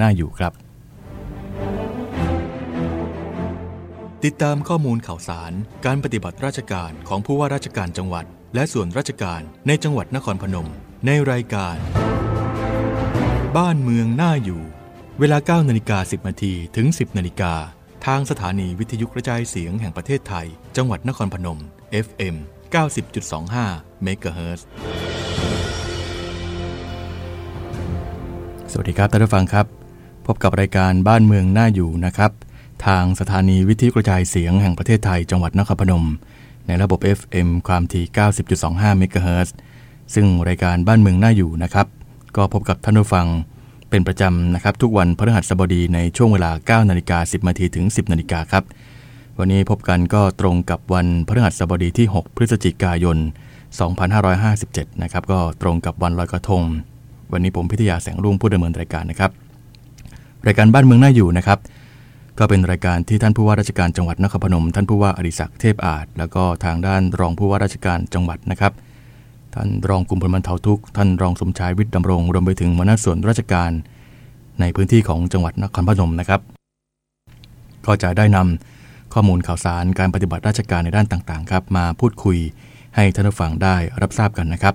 น่าอยู่ครับ ติดตามข้อมูลข่าวสาร การปฏิบัติราชการของผู้ว่าราชการจังหวัด และส่วนราชการในจังหวัดนครพนม ในรายการ บ้านเมืองน่าอยู่ เวลา9นาฬิกา10นาทีถึง 10นาฬิกาทางสถานีวิทยุกระจายเสียงแห่งประเทศไทย จังหวัดนครพนม FM 90.25เมกะเฮิรตซ์สวัสดีครับท่านผู้ฟังครับ พบกับรายการบ้านเมืองน่าอยู่นะครับ ทางสถานีวิทยุกระจายเสียงแห่งประเทศไทยจังหวัดนครพนม ในระบบ FM ความถี่ 90.25 เมกะเฮิรตซ์ซึ่งรายการบ้านเมืองน่าอยู่นะครับ ก็พบกับท่านผู้ฟังเป็นประจำนะครับ ทุกวันพฤหัสบดีในช่วงเวลา 9 นาฬิกา 10 นาทีถึง 10 นาฬิกาครับ วันนี้พบกันก็ตรงกับวันพฤหัสบดีที่ 6 พฤศจิกายน 2557 นะครับ ก็ตรงกับวันลอยกระทง วันนี้ผมพิทยาแสงรุ่งผู้ดำเนินรายการนะครับ รายการบ้านเมืองน่าอยู่นะครับ ก็เป็นรายการที่ท่านผู้ว่าราชการจังหวัดนครพนม ท่านผู้ว่าอดิศักดิ์เทพอาจแล้วก็ทางด้านรองผู้ว่าราชการจังหวัดนะครับ ท่านรองกุมพลบรรเทาทุกข์ท่านรองสมชายวิทย์ดำรงรวมไปถึงหัวหน้าส่วนราชการในพื้นที่ของจังหวัดนครพนมนะครับ ก็จะได้นำข้อมูลข่าวสารการปฏิบัติราชการในด้านต่างๆครับมาพูดคุยให้ท่านผู้ฟังได้รับทราบกันนะครับ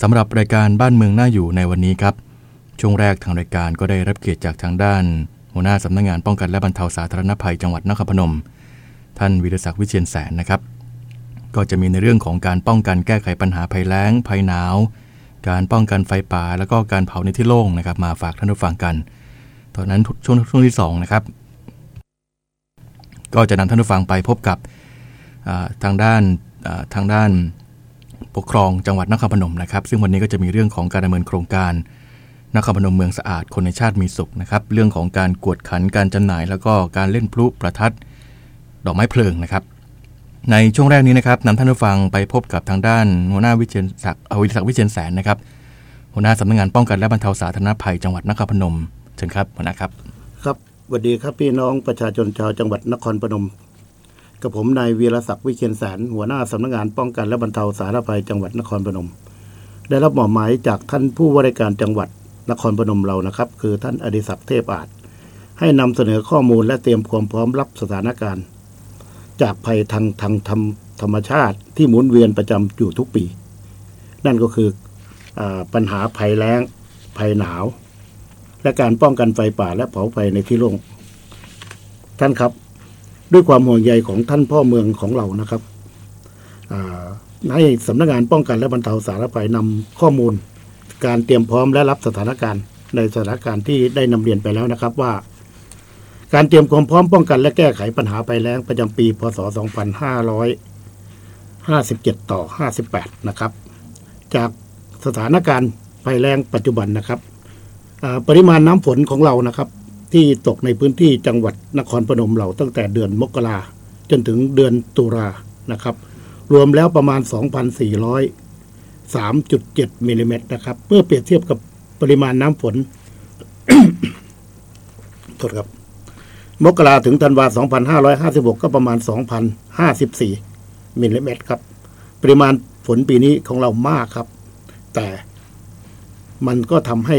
สำหรับรายการบ้านเมืองน่าอยู่ในวันนี้ครับ ช่วงแรกทางรายการก็ได้รับเกียรติจากทางด้าน หัวหน้าสำนักงงานป้องกันและบรรเทาสาธารณภัยจังหวัดนครพนม ท่านวิรศักดิ์วิเชียนแสนนะครับ ก็จะมีในเรื่องของการป้องกันแก้ไขปัญหาภัยแล้งภัยหนาว การป้องกันไฟป่า แล้วก็การเผาในที่โล่งนะครับ มาฝากท่านผู้ฟังกัน ตอนนั้นช่วงช่วงที่2นะครับก็จะนำท่านผู้ฟังไปพบกับทางด้านทางด้านปกครองจังหวัดนครพนมนะครับ ซึ่งวันนี้ก็จะมีเรื่องของการดำเนินโครงการ นครพนมเมืองสะอาดคนในชาติมีสุขนะครับ เรื่องของการกวดขันการจำหน่าย แล้วก็การเล่นพลุประทัด ดอกไม้เพลิงนะครับ ในช่วงแรกนี้นะครับนำท่านผู้ฟังไปพบกับทางด้านหัวหน้าวิเชียนศักดิ์อวิศักดิ์วิเชียนแสนนะครับหัวหน้าสำนักงานป้องกันและบรรเทาสาธารณภัยจังหวัดนครพนมเชิญครับหัวหน้าครับครับสวัสดีครับพี่น้องประชาชนชาวจังหวัดนครพนมกับผมนายวีรศักดิ์วิเชียนแสนหัวหน้าสำนักงานป้องกันและบรรเทาสาธารณภัยจังหวัดนครพนม ได้รับมายหมายจากท่านผู้ว่าราชการจังหวัด นครพนมเรานะครับ คือท่านอดิศักดิ์เทพอาจ ให้นำเสนอข้อมูลและเตรียมความพร้อมรับสถานการณ์ จากภัยทางทางธรรมธรรมชาติที่หมุนเวียนประจำอยู่ทุกปี นั่นก็คืออปัญหาภัยแล้งภัยหนาว และการป้องกันไฟป่าและเผาไฟในที่โล่งท่านครับด้วยความห่วงใยของท่านพ่อเมืองของเรานะครับให้สำนักงานป้องกันและบรรเทาสาธารณภัยนำข้อมูล การเตรียมพร้อมและรับสถานการณ์ ในสถานการณ์ที่ได้นำเรียนไปแล้วนะครับว่า การเตรียมความพร้อมป้องกันและแก้ไขปัญหาภัยแล้งประจำปี พศ 2557 ต่อ 58 นะครับ จากสถานการณ์ภัยแล้งปัจจุบันนะครับปริมาณน้ำฝนของเรานะครับ ที่ตกในพื้นที่จังหวัดนครพนมเราตั้งแต่เดือนมกราจนถึงเดือนตุลานะครับ รวมแล้วประมาณ 2,400 3.7มิลลิเมตรนะครับ เมื่อเปรียบเทียบกับปริมาณน้ำฝนโทษครับ มกราถึงธันวา2556 ก็ประมาณ 2,054มิลลิเมตรครับ ปริมาณฝนปีนี้ของเรามากครับ แต่มันก็ทำให้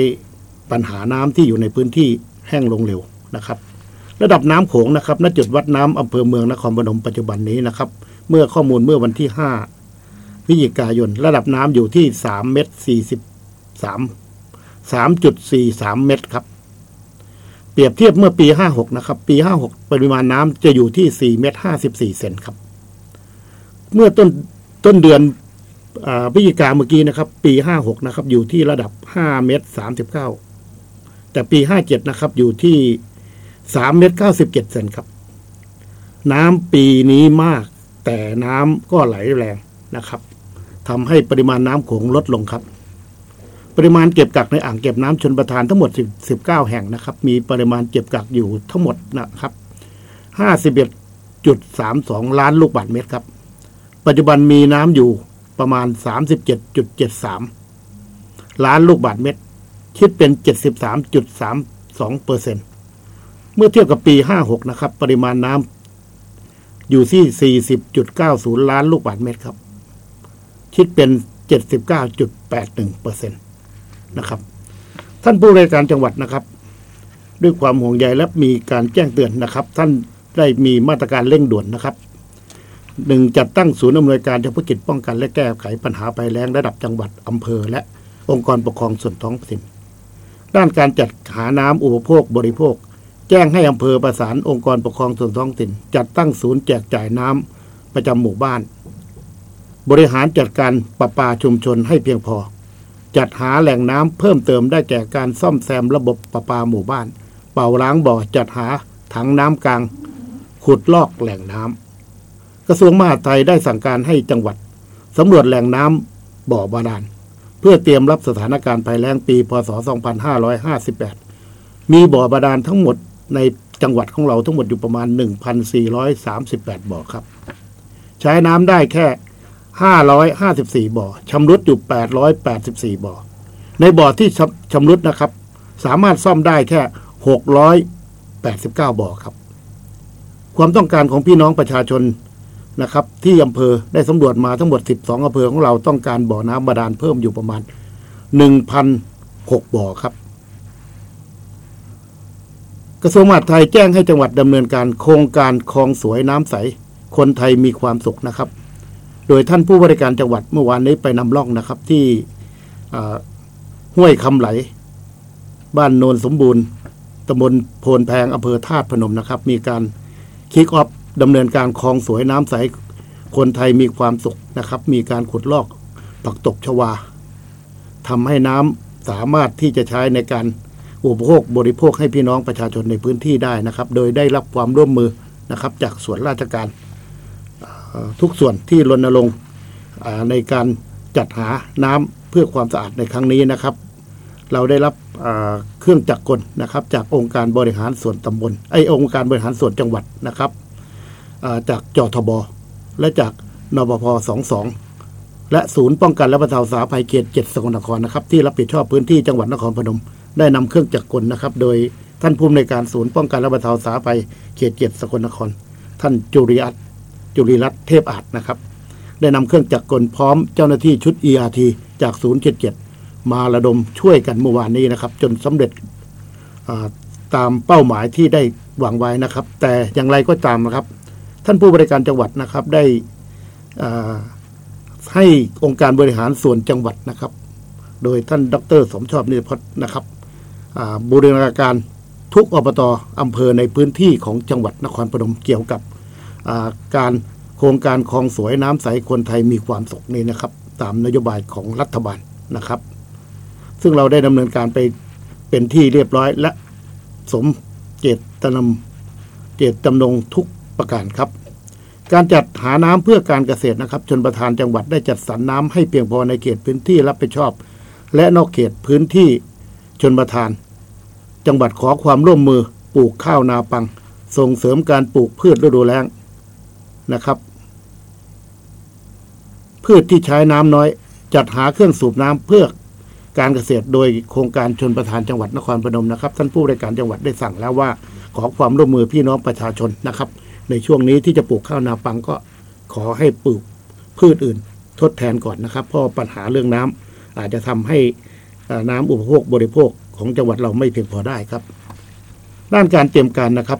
ปัญหาน้ำที่อยู่ในพื้นที่แห้งลงเร็วนะครับ ระดับน้ำโขงนะครับณจุดวัดน้ำอำเภอเมืองนครพนมปัจจุบันนี้นะครับ เมื่อข้อมูลเมื่อวันที่ห้า พฤศจิกายน ระดับน้ำอยู่ที่สามเมตรสี่สิบสามสามจุดสี่สามเมตรครับ เปรียบเทียบเมื่อปีห้าหกนะครับ ปีห้าหกปริมาณน้ำจะอยู่ที่สี่เมตรห้าสิบสี่เซนครับ เมื่อต้นต้นเดือนพฤศจิกาเมื่อกี้นะครับ ปีห้าหกนะครับ อยู่ที่ระดับห้าเมตรสามสิบเก้าแต่ปีห้าเจ็ดนะครับ อยู่ที่สามเมตรเก้าสิบเจ็ดเซนครับ น้ำปีนี้มาก แต่น้ำก็ไหลแรงนะครับ ทำให้ปริมาณน้ำโขงลดลงครับ ปริมาณเก็บกักในอ่างเก็บน้ำชนประทานทั้งหมดสิบเก้าแห่งนะครับ มีปริมาณเก็บกักอยู่ทั้งหมดนะครับห้าสิบเอ็ดจุดสามสองล้านลูกบาศก์เมตรครับ ปัจจุบันมีน้ำอยู่ประมาณสามสิบเจ็ดจุดเจ็ดสามล้านลูกบาศก์เมตร คิดเป็นเจ็ดสิบสามจุดสามสองเปอร์เซ็นต์เมื่อเทียบกับปีห้าหกนะครับ ปริมาณน้ำอยู่ที่สี่สิบจุดเก้าศูนย์ล้านลูกบาศก์เมตรครับ คิดเป็นเจ็ดสิบเปดหนึ่งเปอร์เซ็นตนะครับ ท่านผู้ราชการจังหวัดนะครับ ด้วยความห่วงใยและมีการแจ้งเตือนนะครับ ท่านได้มีมาตรการเร่งด่วนนะครับหนึ่งจัดตั้งศูนย์อำนวยการเฉพาะกิจป้องกันและแก้ไขปัญหาภัยแล้งระดับจังหวัดอำเภอ และองค์กรปกครองส่วนท้องถิ่นด้านการจัดหาน้ำอุปโภคบริโภค แจ้งให้อำเภอประสานองค์กรปกครองส่วนท้องถิ่น จัดตั้งศูนย์แจกจ่ายน้ำประจำหมู่บ้าน บริหารจัดการประปาชุมชนให้เพียงพอ จัดหาแหล่งน้ำเพิ่มเติมได้แก่การซ่อมแซมระบบประปาหมู่บ้าน เป่าล้างบ่อจัดหาถังน้ำกลาง ขุดลอกแหล่งน้ำกระทรวงมหาดไทยได้สั่งการให้จังหวัดสำรวจแหล่งน้ำบ่อบาดาลเพื่อเตรียมรับสถานการณ์ภัยแล้งปี พศ 2558 มีบ่อบาดาลทั้งหมดในจังหวัดของเราทั้งหมดอยู่ประมาณ 1,438 บ่อครับ ใช้น้ำได้แค่ 554 บ่อชำรุดอยู่ 884 บ่อ ในบ่อที่ชำชำรุดนะครับ สามารถซ่อมได้แค่ 689 บ่อครับ ความต้องการของพี่น้องประชาชนนะครับ ที่อำเภอได้สำรวจมาทั้งหมด 12อำเภอของเราต้องการบ่อน้ำบาดาลเพิ่มอยู่ประมาณ 1,006 บ่อครับ กระทรวงมหาดไทยแจ้งให้จังหวัดดำเนินการโครงการคลองสวยน้ำใส คนไทยมีความสุขนะครับ โดยท่านผู้บริการจังหวัดเมื่อวานนี้ไปนำร่องนะครับ ที่ห้วยคำไหล บ้านโนนสมบูรณ์ตำบลโพนแพงอำเภอธาตุพนมนะครับ มีการคิกออฟดำเนินการคลองสวยน้ำใสคนไทยมีความสุขนะครับ มีการขุดลอกปักตบชวาทำให้น้ำสามารถที่จะใช้ในการอุปโภคบริโภคให้พี่น้องประชาชนในพื้นที่ได้นะครับ โดยได้รับความร่วมมือนะครับ จากส่วนราชการ ทุกส่วนที่รณรงค์ในการจัดหาน้ำเพื่อความสะอาดในครั้งนี้นะครับ เราได้รับเครื่องจักรกลนะครับ จากองค์การบริหารส่วนตำบลไอองค์การบริหารส่วนจังหวัดนะครับจากจทบ และจากนบพ22และศูนย์ป้องกันและบรรเทาสาภัยเขต7สกลนครนะครับที่รับผิดชอบพื้นที่จังหวัดนครพนม ได้นำเครื่องจักรกลนะครับ โดยท่านผู้อำนวยการศูนย์ป้องกันและบรรเทาสาภัยเขต7สกลนคร ท่านจุริยัต จุริรัตน์เทพอาจนะครับ ได้นำเครื่องจักรกลพร้อมเจ้าหน้าที่ชุด ERT จากศูนย์77 มาระดมช่วยกันเมื่อวานนี้นะครับ จนสำเร็จตามเป้าหมายที่ได้หวังไว้นะครับ แต่อย่างไรก็ตามนะครับ ท่านผู้บริการจังหวัดนะครับได้ให้องค์การบริหารส่วนจังหวัดนะครับ โดยท่านดร สมชอบนิพัฒน์นะครับบูรณาการทุกอบตอำเภอในพื้นที่ของจังหวัดนครพนมเกี่ยวกับ การโครงการคลองสวยน้ำใสคนไทยมีความสุขนี้นะครับ ตามนโยบายของรัฐบาลนะครับ ซึ่งเราได้ดำเนินการไปเป็นที่เรียบร้อยและสมเจตนำเจตจำนงทุกประการครับ การจัดหาน้ำเพื่อการเกษตรนะครับชนประธานจังหวัดได้จัดสรรน้ำให้เพียงพอในเขตพื้นที่รับผิดชอบ และนอกเขตพื้นที่ชนประธาน จังหวัดขอความร่วมมือปลูกข้าวนาปัง ส่งเสริมการปลูกพืชฤดูแล้ง นะครับ พืชที่ใช้น้ำน้อย จัดหาเครื่องสูบน้ำเพื่อการเกษตรโดยโครงการชนประธานจังหวัดนครพนมนะครับ ท่านผู้บริการจังหวัดได้สั่งแล้วว่า ขอความร่วมมือพี่น้องประชาชนนะครับ ในช่วงนี้ที่จะปลูกข้าวนาปังก็ขอให้ปลูกพืชอื่นทดแทนก่อนนะครับ เพราะปัญหาเรื่องน้ำอาจจะทำให้น้ำอุปโภคบริโภคของจังหวัดเราไม่เพียงพอได้ครับ ด้านการเตรียมการนะครับ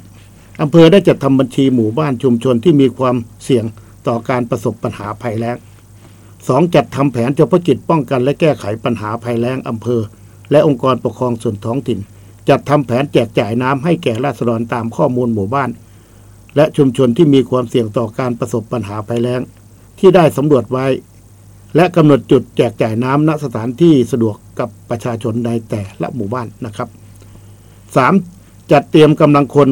อำเภอได้จัดทำบัญชีหมู่บ้านชุมชนที่มีความเสี่ยงต่อการประสบปัญหาภัยแล้งสองจัดทำแผนเฉพาะกิจป้องกันและแก้ไขปัญหาภัยแล้งอำเภอ และองค์กรปกครองส่วนท้องถิ่น จัดทำแผนแจกจ่ายน้ำให้แก่ราษฎรตามข้อมูลหมู่บ้าน และชุมชนที่มีความเสี่ยงต่อการประสบปัญหาภัยแล้ง ที่ได้สำรวจไว้ และกำหนดจุดแจกจ่ายน้ำณสถานที่สะดวกกับประชาชนในแต่ละหมู่บ้านนะครับ 3. จัดเตรียมกำลังคน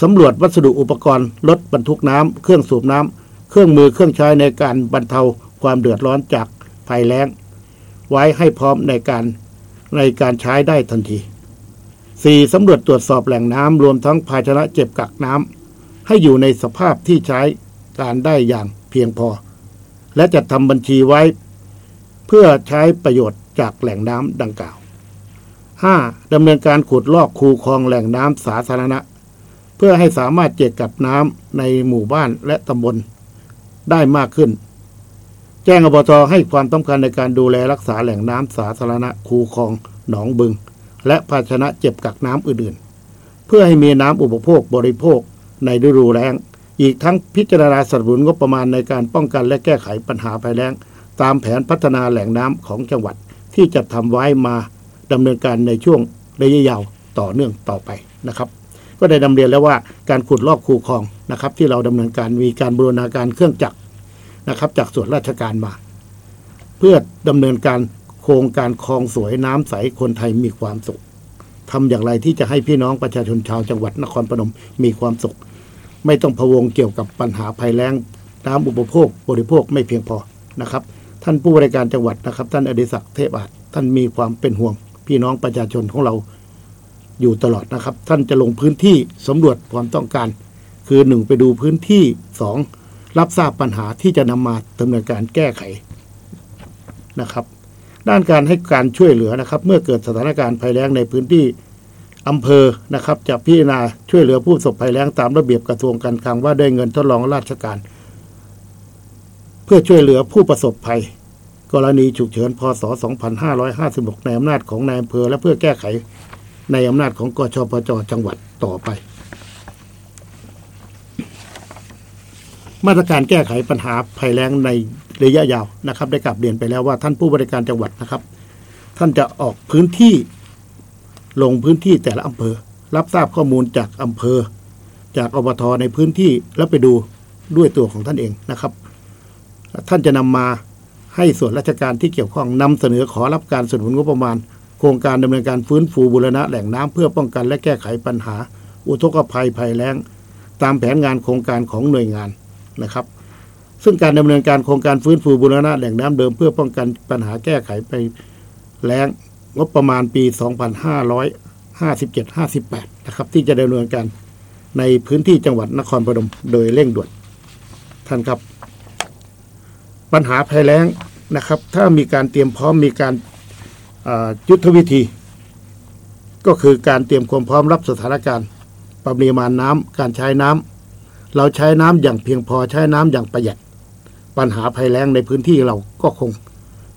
สำรวจวัสดุอุปกรณ์รถบรรทุกน้ำเครื่องสูบน้ำเครื่องมือเครื่องใช้ในการบรรเทาความเดือดร้อนจากภัยแล้ง ไว้ให้พร้อมในการในการใช้ได้ทันที 4. สำรวจตรวจสอบแหล่งน้ำรวมทั้งภาชนะเก็บกักน้ำให้อยู่ในสภาพที่ใช้การได้อย่างเพียงพอ และจัดทำบัญชีไว้ เพื่อใช้ประโยชน์จากแหล่งน้ำดังกล่าว 5. ดำเนินการขุดลอกคูคลองแหล่งน้ำสาธารณะ เพื่อให้สามารถเจกกัดน้ำในหมู่บ้านและตำบลได้มากขึ้น แจ้งอบตให้ความต้องการในการดูแลรักษาแหล่งน้ำสาธารณะคูคลองหนองบึง และภาชนะเจ็บกักน้ำอื่นๆ เพื่อให้มีน้ำอุปโภคบริโภคในฤดูแล้ง อีกทั้งพิจารณาสนับสนุนงบประมาณในการป้องกันและแก้ไขปัญหาภัยแล้ง ตามแผนพัฒนาแหล่งน้ำของจังหวัดที่จะทำไว้มาดำเนินการในช่วงระยะยาวต่อเนื่องต่อไปนะครับ ก็ได้ดำเรียนแล้วว่าการขุดลอกคูคลองนะครับ ที่เราดำเนินการมีการบูรณาการเครื่องจักรนะครับ จากส่วนราชการมา เพื่อดำเนินการโครงการคลองสวยน้ำใสคนไทยมีความสุขทำอย่างไรที่จะให้พี่น้องประชาชนชาวจังหวัดนครพนมมีความสุข ไม่ต้องพะวงเกี่ยวกับปัญหาภัยแล้งน้ำอุปโภค บริโภคไม่เพียงพอนะครับ ท่านผู้บริการจังหวัดนะครับ ท่านอดิศักดิ์เทพอาจท่านมีความเป็นห่วง พี่น้องประชาชนของเรา อยู่ตลอดนะครับ ท่านจะลงพื้นที่สำรวจความต้องการ คือหนึ่งไปดูพื้นที่สองรับทราบปัญหาที่จะนำมาดำเนินการแก้ไขนะครับ ด้านการให้การช่วยเหลือนะครับ เมื่อเกิดสถานการณ์ภัยแล้งในพื้นที่อำเภอนะครับ จะพิจารณาช่วยเหลือผู้ประสบภัยแล้งตามระเบียบกระทรวงการคลังว่าได้เงินทดลองราชการ เพื่อช่วยเหลือผู้ประสบภัย กรณีฉุกเฉินพศ 2556 ในอำนาจของนายอำเภอและเพื่อแก้ไข ในอำนาจของกชปจจังหวัดต่อไป มาตรการแก้ไขปัญหาภัยแล้งในระยะยาวนะครับ ได้กลับเรียนไปแล้วว่าท่านผู้บริการจังหวัดนะครับ ท่านจะออกพื้นที่ลงพื้นที่แต่ละอำเภอ รับทราบข้อมูลจากอำเภอ จากอบทในพื้นที่แล้วไปดูด้วยตัวของท่านเองนะครับ ท่านจะนำมาให้ส่วนราชการที่เกี่ยวข้องนำเสนอขอรับการสนับสนุนงบประมาณ โครงการดำเนินการฟื้นฟูบูรณะแหล่งน้ำเพื่อป้องกันและแก้ไขปัญหา อุทกภัยภัยแล้ง ตามแผนงานโครงการของหน่วยงานนะครับ ซึ่งการดำเนินการโครงการฟื้นฟูบูรณะแหล่งน้ำเดิม เพื่อป้องกันปัญหาแก้ไขไปแล้งงบประมาณปี 2557-58 นะครับ ที่จะดำเนินการในพื้นที่จังหวัดนครพนมโดยเร่งด่วน ท่านครับ ปัญหาภัยแล้งนะครับ ถ้ามีการเตรียมพร้อมมีการ ยุทธวิธี ก็คือการเตรียมความพร้อมรับสถานการณ์ปริมาณน้ำการใช้น้ำเราใช้น้ำอย่างเพียงพอใช้น้ำอย่างประหยัด ปัญหาภัยแล้งในพื้นที่เราก็คง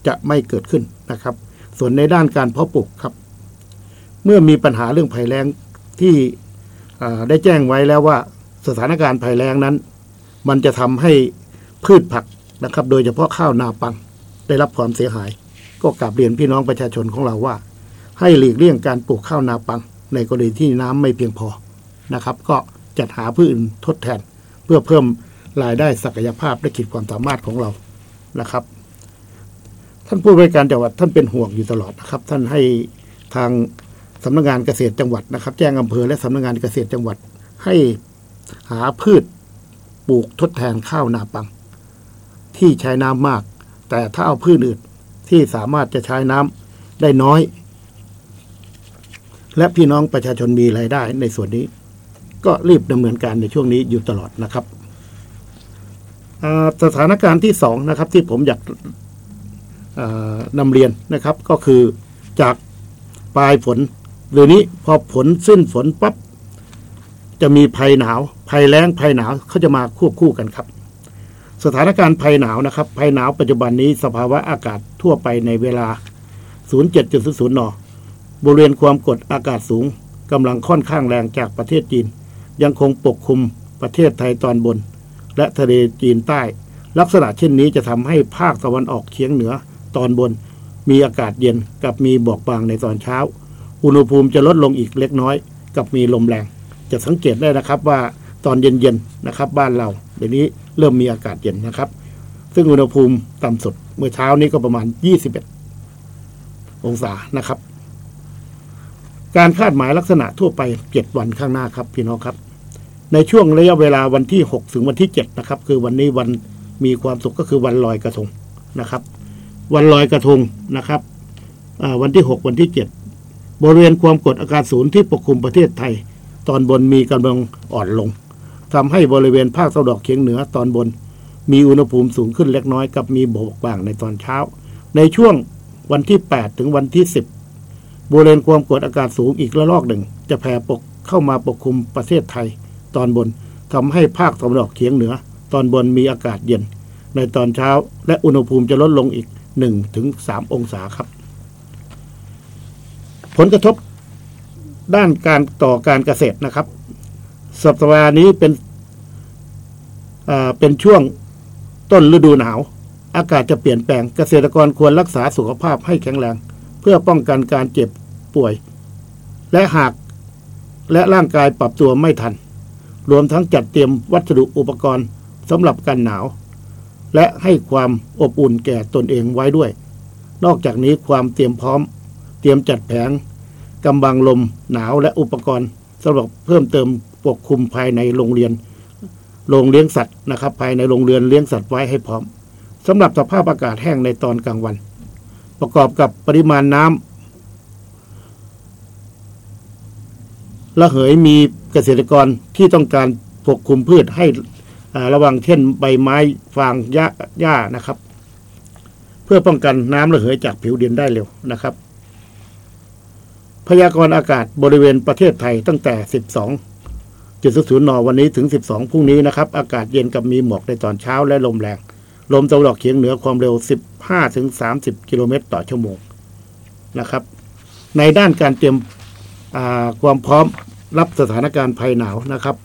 จะไม่เกิดขึ้นนะครับ ส่วนในด้านการเพาะปลูกครับ เมื่อมีปัญหาเรื่องภัยแล้งที่ได้แจ้งไว้แล้วว่าสถานการณ์ภัยแล้งนั้น มันจะทำให้พืชผักนะครับ โดยเฉพาะข้าวนาปัง ได้รับความเสียหาย ก็กลับเรียนพี่น้องประชาชนของเราว่า ให้หลีกเลี่ยงการปลูกข้าวนาปัง ในกรณีที่น้ำไม่เพียงพอนะครับ ก็จัดหาพืชอื่นทดแทน เพื่อเพิ่มรายได้ศักยภาพและขีดความสามารถของเรานะครับ ท่านผู้บริการจังหวัดท่านเป็นห่วงอยู่ตลอดนะครับ ท่านให้ทางสำนักงานเกษตรจังหวัดนะครับ แจ้งอำเภอและสำนักงานเกษตรจังหวัด ให้หาพืชปลูกทดแทนข้าวนาปัง ที่ใช้น้ำมาก แต่ถ้าเอาพืชอื่น ที่สามารถจะใช้น้ำได้น้อย และพี่น้องประชาชนมีรายได้ในส่วนนี้ ก็รีบดำเนินการในช่วงนี้อยู่ตลอดนะครับสถานการณ์ที่สองนะครับ ที่ผมอยากนำเรียนนะครับ ก็คือจากปลายฝนหรือนี้พอฝนสิ้นฝนปั๊บจะมีภัยหนาว ภัยแล้งภัยหนาวเขาจะมาควบคู่กันครับ สถานการณ์ภัยหนาวนะครับ ภัยหนาวปัจจุบันนี้สภาวะอากาศทั่วไปในเวลา 07.00 น บริเวณความกดอากาศสูงกำลังค่อนข้างแรงจากประเทศจีน ยังคงปกคลุมประเทศไทยตอนบน และทะเลจีนใต้ ลักษณะเช่นนี้จะทำให้ภาคตะวันออกเฉียงเหนือตอนบน มีอากาศเย็นกับมีหมอกบางในตอนเช้า อุณหภูมิจะลดลงอีกเล็กน้อย กับมีลมแรง จะสังเกตได้นะครับว่าตอนเย็นๆนะครับ บ้านเราเดี๋ยวนี้ เริ่มมีอากาศเย็นนะครับ ซึ่งอุณหภูมิต่ำสุดเมื่อเช้านี้ก็ประมาณ 21 องศานะครับ การคาดหมายลักษณะทั่วไป 7 วันข้างหน้าครับ พี่น้องครับ ในช่วงระยะเวลาวันที่ 6 ถึงวันที่ 7 นะครับ คือวันนี้วันมีความสุขก็คือวันลอยกระทงนะครับ วันลอยกระทงนะครับวันที่ 6 วันที่ 7 บริเวณความกดอากาศสูงที่ปกคลุมประเทศไทย ตอนบนมีกำลังอ่อนลง ทำให้บริเวณภาคตะวันออกเฉียงเหนือตอนบน มีอุณหภูมิสูงขึ้นเล็กน้อยกับมีโบกบางในตอนเช้า ในช่วงวันที่ 8 ถึงวันที่ 10 บริเวณความกดอากาศสูงอีกระลอกหนึ่ง จะแผ่ปกเข้ามาปกคลุมประเทศไทย ตอนบนทำให้ภาคตะวันออกเฉียงเหนือ ตอนบนมีอากาศเย็น ในตอนเช้า และอุณหภูมิจะลดลงอีก1ถึง3องศาครับ ผลกระทบด้านการต่อการเกษตรนะครับ สัปดาห์นี้เป็นเป็นช่วงต้นฤดูหนาว อากาศจะเปลี่ยนแปลงเกษตรกรควรรักษาสุขภาพให้แข็งแรง เพื่อป้องกันการเจ็บป่วย และหากและร่างกายปรับตัวไม่ทัน รวมทั้งจัดเตรียมวัสดุอุปกรณ์สำหรับกันหนาว และให้ความอบอุ่นแก่ตนเองไว้ด้วย นอกจากนี้ความเตรียมพร้อม เตรียมจัดแผงกำบังลมหนาวและอุปกรณ์สำหรับเพิ่มเติม ปกคลุมภายในโรงเรียน โรงเลี้ยงสัตว์นะครับ ภายในโรงเรือนเลี้ยงสัตว์ไว้ให้พร้อมสำหรับสภาพอากาศแห้งในตอนกลางวัน ประกอบกับปริมาณน้ำระเหยมีเกษตรกรที่ต้องการปกคลุมพืชให้ระวังเช่นใบไม้ฟางหญ้าหญ้านะครับ เพื่อป้องกันน้ำระเหยจากผิวดินได้เร็วนะครับ พยากรณ์อากาศบริเวณประเทศไทยตั้งแต่ 12 จุดศูนย์นวันนี้ถึง 12 พรุ่งนี้นะครับ อากาศเย็นกับมีหมอกในตอนเช้าและลมแรง ลมตะวันออกเฉียงเหนือความเร็ว 15ถึง30 กิโลเมตรต่อชั่วโมงนะครับ ในด้านการเตรียมความพร้อมรับสถานการณ์ภัยหนาวนะครับ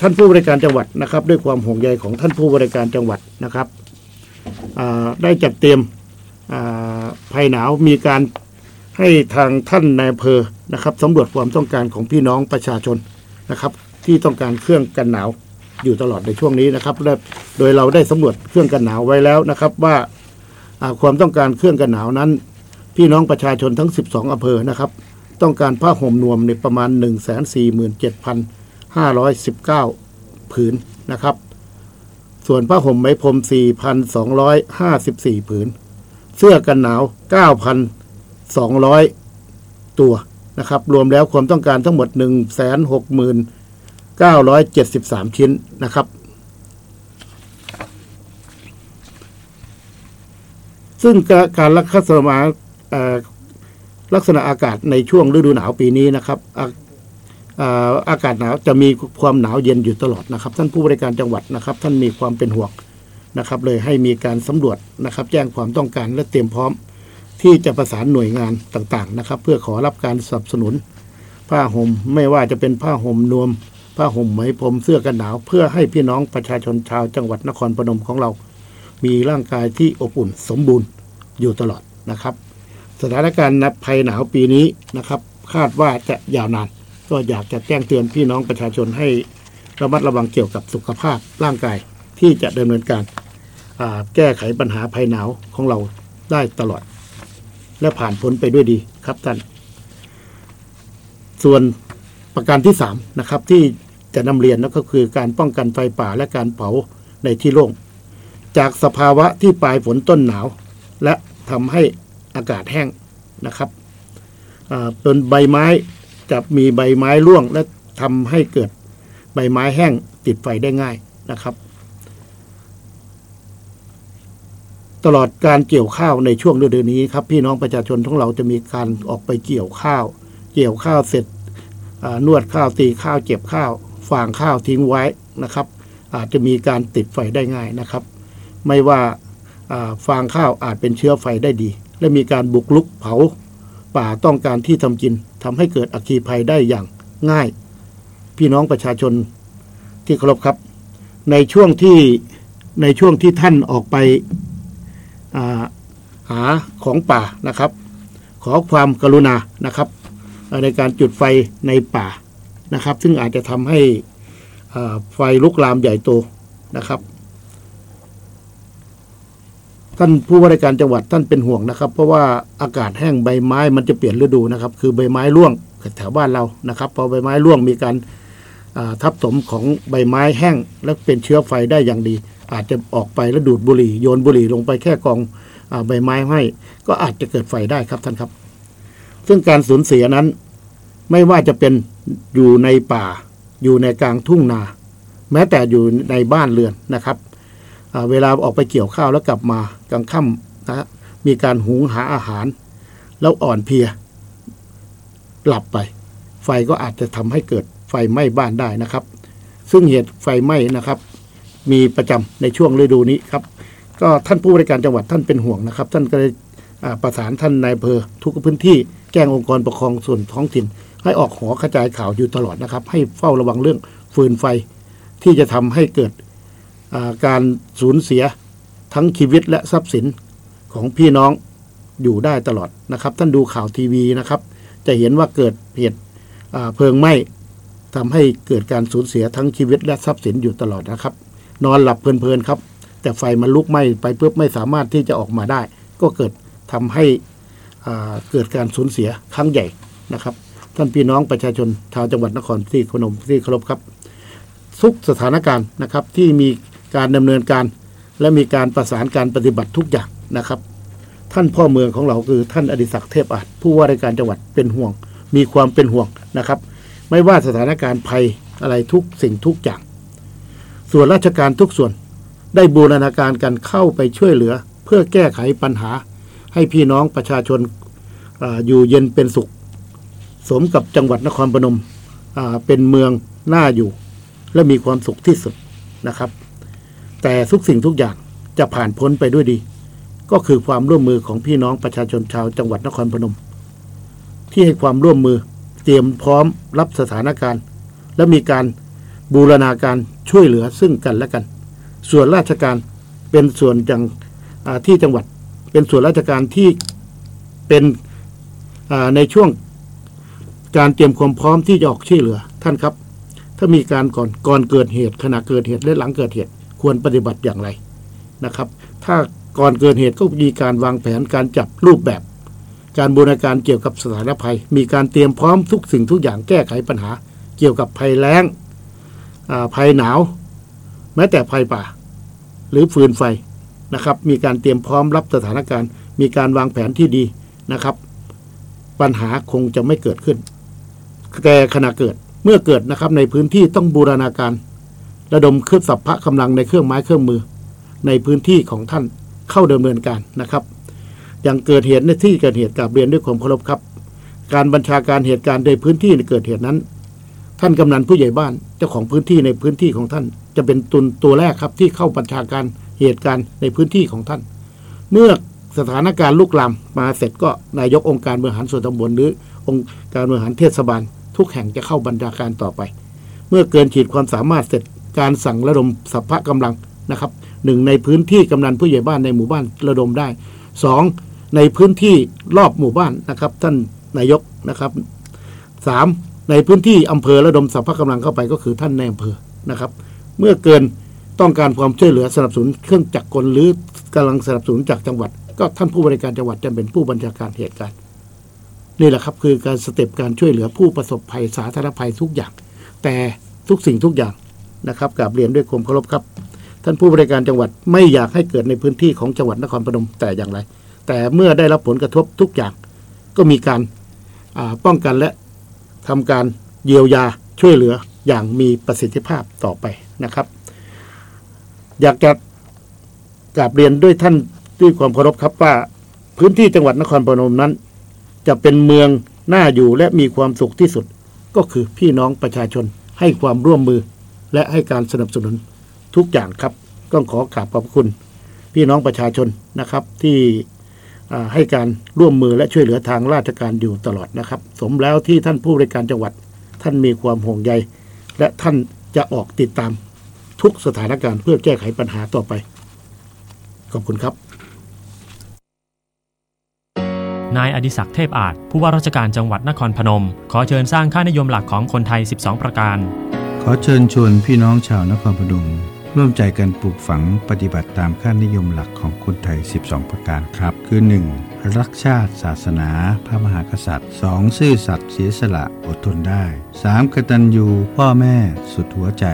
ท่านผู้บริการจังหวัดนะครับ ด้วยความห่วงใยของท่านผู้บริการจังหวัดนะครับได้จัดเตรียมภัยหนาวมีการให้ทางท่านนายอำเภอนะครับสำรวจความต้องการของพี่น้องประชาชน นะครับ ที่ต้องการเครื่องกันหนาวอยู่ตลอดในช่วงนี้นะครับโดยเราได้สำรวจเครื่องกันหนาวไว้แล้วนะครับ ว่าความต้องการเครื่องกันหนาวนั้น พี่น้องประชาชนทั้ง 12อำเภอนะครับ ต้องการผ้าห่มนวมในประมาณ 1 4 7 5 1 9 ผืนนะครับ ส่วนผ้าห่มไหมพรม 4,254 ผืน เสื้อกันหนาว 9,200 ตัว นะครับ รวมแล้วความต้องการทั้งหมด 1 6 9 7 3 ชิ้นนะครับ ซึ่งการรักษาาลักษณะอากาศในช่วงฤดูหนาวปีนี้นะครับอากาศหนาวจะมีความหนาวเย็นอยู่ตลอดนะครับ ท่านผู้บริการจังหวัดนะครับ ท่านมีความเป็นห่วงนะครับ เลยให้มีการสำรวจนะครับ แจ้งความต้องการและเตรียมพร้อม ที่จะประสานหน่วยงานต่างๆนะครับ เพื่อขอรับการสนับสนุน ผ้าห่มไม่ว่าจะเป็นผ้าห่มนวม ผ้าห่มไหมพรมเสื้อกันหนาว เพื่อให้พี่น้องประชาชนชาวจังหวัดนครพนมของเรา มีร่างกายที่อบอุ่นสมบูรณ์อยู่ตลอดนะครับ สถานการณ์ภัยหนาวปีนี้นะครับ คาดว่าจะยาวนาน ก็อยากจะแจ้งเตือนพี่น้องประชาชนให้ระมัดระวังเกี่ยวกับสุขภาพร่างกายที่จะดำเนินการแก้ไขปัญหาภัยหนาวของเราได้ตลอด และผ่านพ้นไปด้วยดีครับท่าน ส่วนประการที่สามนะครับ ที่จะนำเรียนนั่นก็คือการป้องกันไฟป่าและการเผาในที่โล่งจากสภาวะที่ปลายฝนต้นหนาว และทำให้อากาศแห้งนะครับเป็นใบไม้จะมีใบไม้ร่วงและทำให้เกิดใบไม้แห้งติดไฟได้ง่ายนะครับ ตลอดการเกี่ยวข้าวในช่วงฤดูนี้ครับพี่น้องประชาชนของเราจะมีการออกไปเกี่ยวข้าว เกี่ยวข้าวเสร็จนวดข้าวตีข้าวเจ็บข้าวฟางข้าวทิ้งไว้นะครับ อาจจะมีการติดไฟได้ง่ายนะครับ ไม่ว่าฟางข้าวอาจเป็นเชื้อไฟได้ดี และมีการบุกลุกเผา ป่าต้องการที่ทำกินทำให้เกิดอัคคีภัยได้อย่างง่าย พี่น้องประชาชนที่เคารพครับ ในช่วงที่ในช่วงที่ท่านออกไป หาของป่านะครับ ขอความกรุณานะครับในการจุดไฟในป่านะครับ ซึ่งอาจจะทำให้ไฟลุกลามใหญ่โตนะครับท่านผู้ว่าราชการจังหวัดท่านเป็นห่วงนะครับ เพราะว่าอากาศแห้งใบไม้มันจะเปลี่ยนฤดูนะครับ คือใบไม้ร่วงแถวบ้านเรานะครับพอใบไม้ร่วงมีการทับถมของใบไม้แห้งและเป็นเชื้อไฟได้อย่างดี อาจจะออกไปแล้วดูดบุหรี่โยนบุหรี่ลงไปแค่กองอใบไม้ให้ก็อาจจะเกิดไฟได้ครับท่านครับ ซึ่งการสูญเสียนั้น ไม่ว่าจะเป็นอยู่ในป่า อยู่ในกลางทุ่งนา แม้แต่อยู่ในบ้านเรือนนะครับเวลาออกไปเกี่ยวข้าวแล้วกลับมากลางค่ำนะมีการหุงหาอาหาร แล้วอ่อนเพลีย หลับไป ไฟก็อาจจะทำให้เกิดไฟไหม้บ้านได้นะครับ ซึ่งเหตุไฟไหม้นะครับ มีประจำในช่วงฤดูนี้ครับ ก็ท่านผู้บริการจังหวัดท่านเป็นห่วงนะครับ ท่านก็เลยประสานท่านนายอำเภอทุกพื้นที่แจ้งองค์กรปกครองส่วนท้องถิ่น ให้ออกหอกระจายข่าวอยู่ตลอดนะครับ ให้เฝ้าระวังเรื่องฟืนไฟที่จะทำให้เกิดการสูญเสียทั้งชีวิตและทรัพย์สินของพี่น้องอยู่ได้ตลอดนะครับ ท่านดูข่าวทีวีนะครับ จะเห็นว่าเกิดเหตุเพลิงไหม้ทำให้เกิดการสูญเสียทั้งชีวิตและทรัพย์สินอยู่ตลอดนะครับ นอนหลับเพลินๆครับ แต่ไฟมันลุกไหม้ไปเพื่อไม่สามารถที่จะออกมาได้ ก็เกิดทำให้เกิดการสูญเสียครั้งใหญ่นะครับ ท่านพี่น้องประชาชนชาวจังหวัดนครศรีพนมที่เคารพครับ ทุกสถานการณ์นะครับที่มีการดำเนินการ และมีการประสานการปฏิบัติทุกอย่างนะครับ ท่านพ่อเมืองของเราคือท่านอดิศักดิ์เทพอาจผู้ว่าราชการจังหวัดเป็นห่วง มีความเป็นห่วงนะครับ ไม่ว่าสถานการณ์ภัยอะไรทุกสิ่งทุกอย่าง ส่วนราชการทุกส่วน ได้บูรณาการกันเข้าไปช่วยเหลือ เพื่อแก้ไขปัญหา ให้พี่น้องประชาชนออยู่เย็นเป็นสุข สมกับจังหวัดนครพนมเป็นเมืองน่าอยู่ และมีความสุขที่สุดนะครับ แต่ทุกสิ่งทุกอย่างจะผ่านพ้นไปด้วยดี ก็คือความร่วมมือของพี่น้องประชาชนชาวจังหวัดนครพนม ที่ให้ความร่วมมือเตรียมพร้อมรับสถานการณ์ และมีการ บูรณาการช่วยเหลือซึ่งกันและกัน ส่วนราชการเป็นส่วนจังที่จังหวัด เป็นส่วนราชการที่เป็นในช่วงการเตรียมความพร้อมที่จะออกช่วยเหลือท่านครับ ถ้ามีการก่อนก่อนเกิดเหตุขณะเกิดเหตุและหลังเกิดเหตุควรปฏิบัติอย่างไรนะครับ ถ้าก่อนเกิดเหตุก็มีการวางแผนการจับรูปแบบ การบูรณาการเกี่ยวกับสถานภัย มีการเตรียมพร้อมทุกสิ่งทุกอย่างแก้ไขปัญหา เกี่ยวกับภัยแล้ง ภัยหนาว แม้แต่ภัยป่า หรือฟืนไฟนะครับ มีการเตรียมพร้อมรับสถานการณ์ มีการวางแผนที่ดีนะครับ ปัญหาคงจะไม่เกิดขึ้น แต่ขณะเกิดเมื่อเกิดนะครับในพื้นที่ต้องบูรณาการ ระดมเครื่องสัพพะกำลังในเครื่องไม้เครื่องมือ ในพื้นที่ของท่านเข้าดำเนินการนะครับ อย่างเกิดเหตุในที่เกิดเหตุกับเรียนด้วยความเคารพครับ การบัญชาการเหตุการณ์ในพื้นที่ในเกิดเหตุนั้น ท่านกำนันผู้ใหญ่บ้านเจ้าของพื้นที่ในพื้นที่ของท่าน จะเป็นตุนตัวแรกครับที่เข้าบัญชาการเหตุการณ์ในพื้นที่ของท่าน เมื่อสถานการณ์ลุกลามมาเสร็จก็นายกองค์การบริหารส่วนตำบลหรือองค์การบริหารเทศบาล ทุกแห่งจะเข้าบัญชาการต่อไป เมื่อเกินขีดความสามารถเสร็จการสั่งระดมสัพพะกำลังนะครับหนึ่งในพื้นที่กำนันผู้ใหญ่บ้านในหมู่บ้านระดมได้สองในพื้นที่รอบหมู่บ้านนะครับ ท่านนายกนะครับสาม ในพื้นที่อำเภอระดมสัพพะกำลังเข้าไปก็คือท่านในอำเภอนะครับ เมื่อเกินต้องการความช่วยเหลือสนับสนุนเครื่องจักรกลหรือกำลังสนับสนุนจากจังหวัด ก็ท่านผู้บริการจังหวัดจะเป็นผู้บัญชาการเหตุการณ์นี่แหละครับคือการสเต็ปการช่วยเหลือผู้ประสบภัยสาธารณภัยทุกอย่าง แต่ทุกสิ่งทุกอย่างนะครับกับเรียนด้วยความเคารพครับ ท่านผู้บริการจังหวัดไม่อยากให้เกิดในพื้นที่ของจังหวัดนครพนมแต่อย่างไร แต่เมื่อได้รับผลกระทบทุกอย่าง ก็มีการป้องกันและ ทำการเยียวยาช่วยเหลืออย่างมีประสิทธิภาพต่อไปนะครับ อยากจะกราบเรียนด้วยท่านด้วยความเคารพครับว่า พื้นที่จังหวัดนครพนมนั้น จะเป็นเมืองน่าอยู่และมีความสุขที่สุด ก็คือพี่น้องประชาชนให้ความร่วมมือและให้การสนับสนุนทุกอย่างครับ ต้องขอกราบขอบคุณ พี่น้องประชาชนนะครับที่ ให้การร่วมมือและช่วยเหลือทางราชการอยู่ตลอดนะครับ สมแล้วที่ท่านผู้บริการจังหวัด ท่านมีความห่วงใย และท่านจะออกติดตามทุกสถานการณ์เพื่อแก้ไขปัญหาต่อไป ขอบคุณครับ นายอดิศักดิ์เทพอาจ ผู้ว่าราชการจังหวัดนครพนม ขอเชิญสร้างค่านิยมหลักของคนไทย 12 ประการ ขอเชิญชวนพี่น้องชาวนครพนม ร่วมใจกันปลูกฝังปฏิบัติตามค่านิยมหลักของคนไทย 12 ประการครับ คือ 1. รักชาติศาสนา พระมหากษัตริย์ 2. ซื่อสัตย์เสียสละอดทนได้ 3. กตัญญูพ่อแม่สุดหัวใจ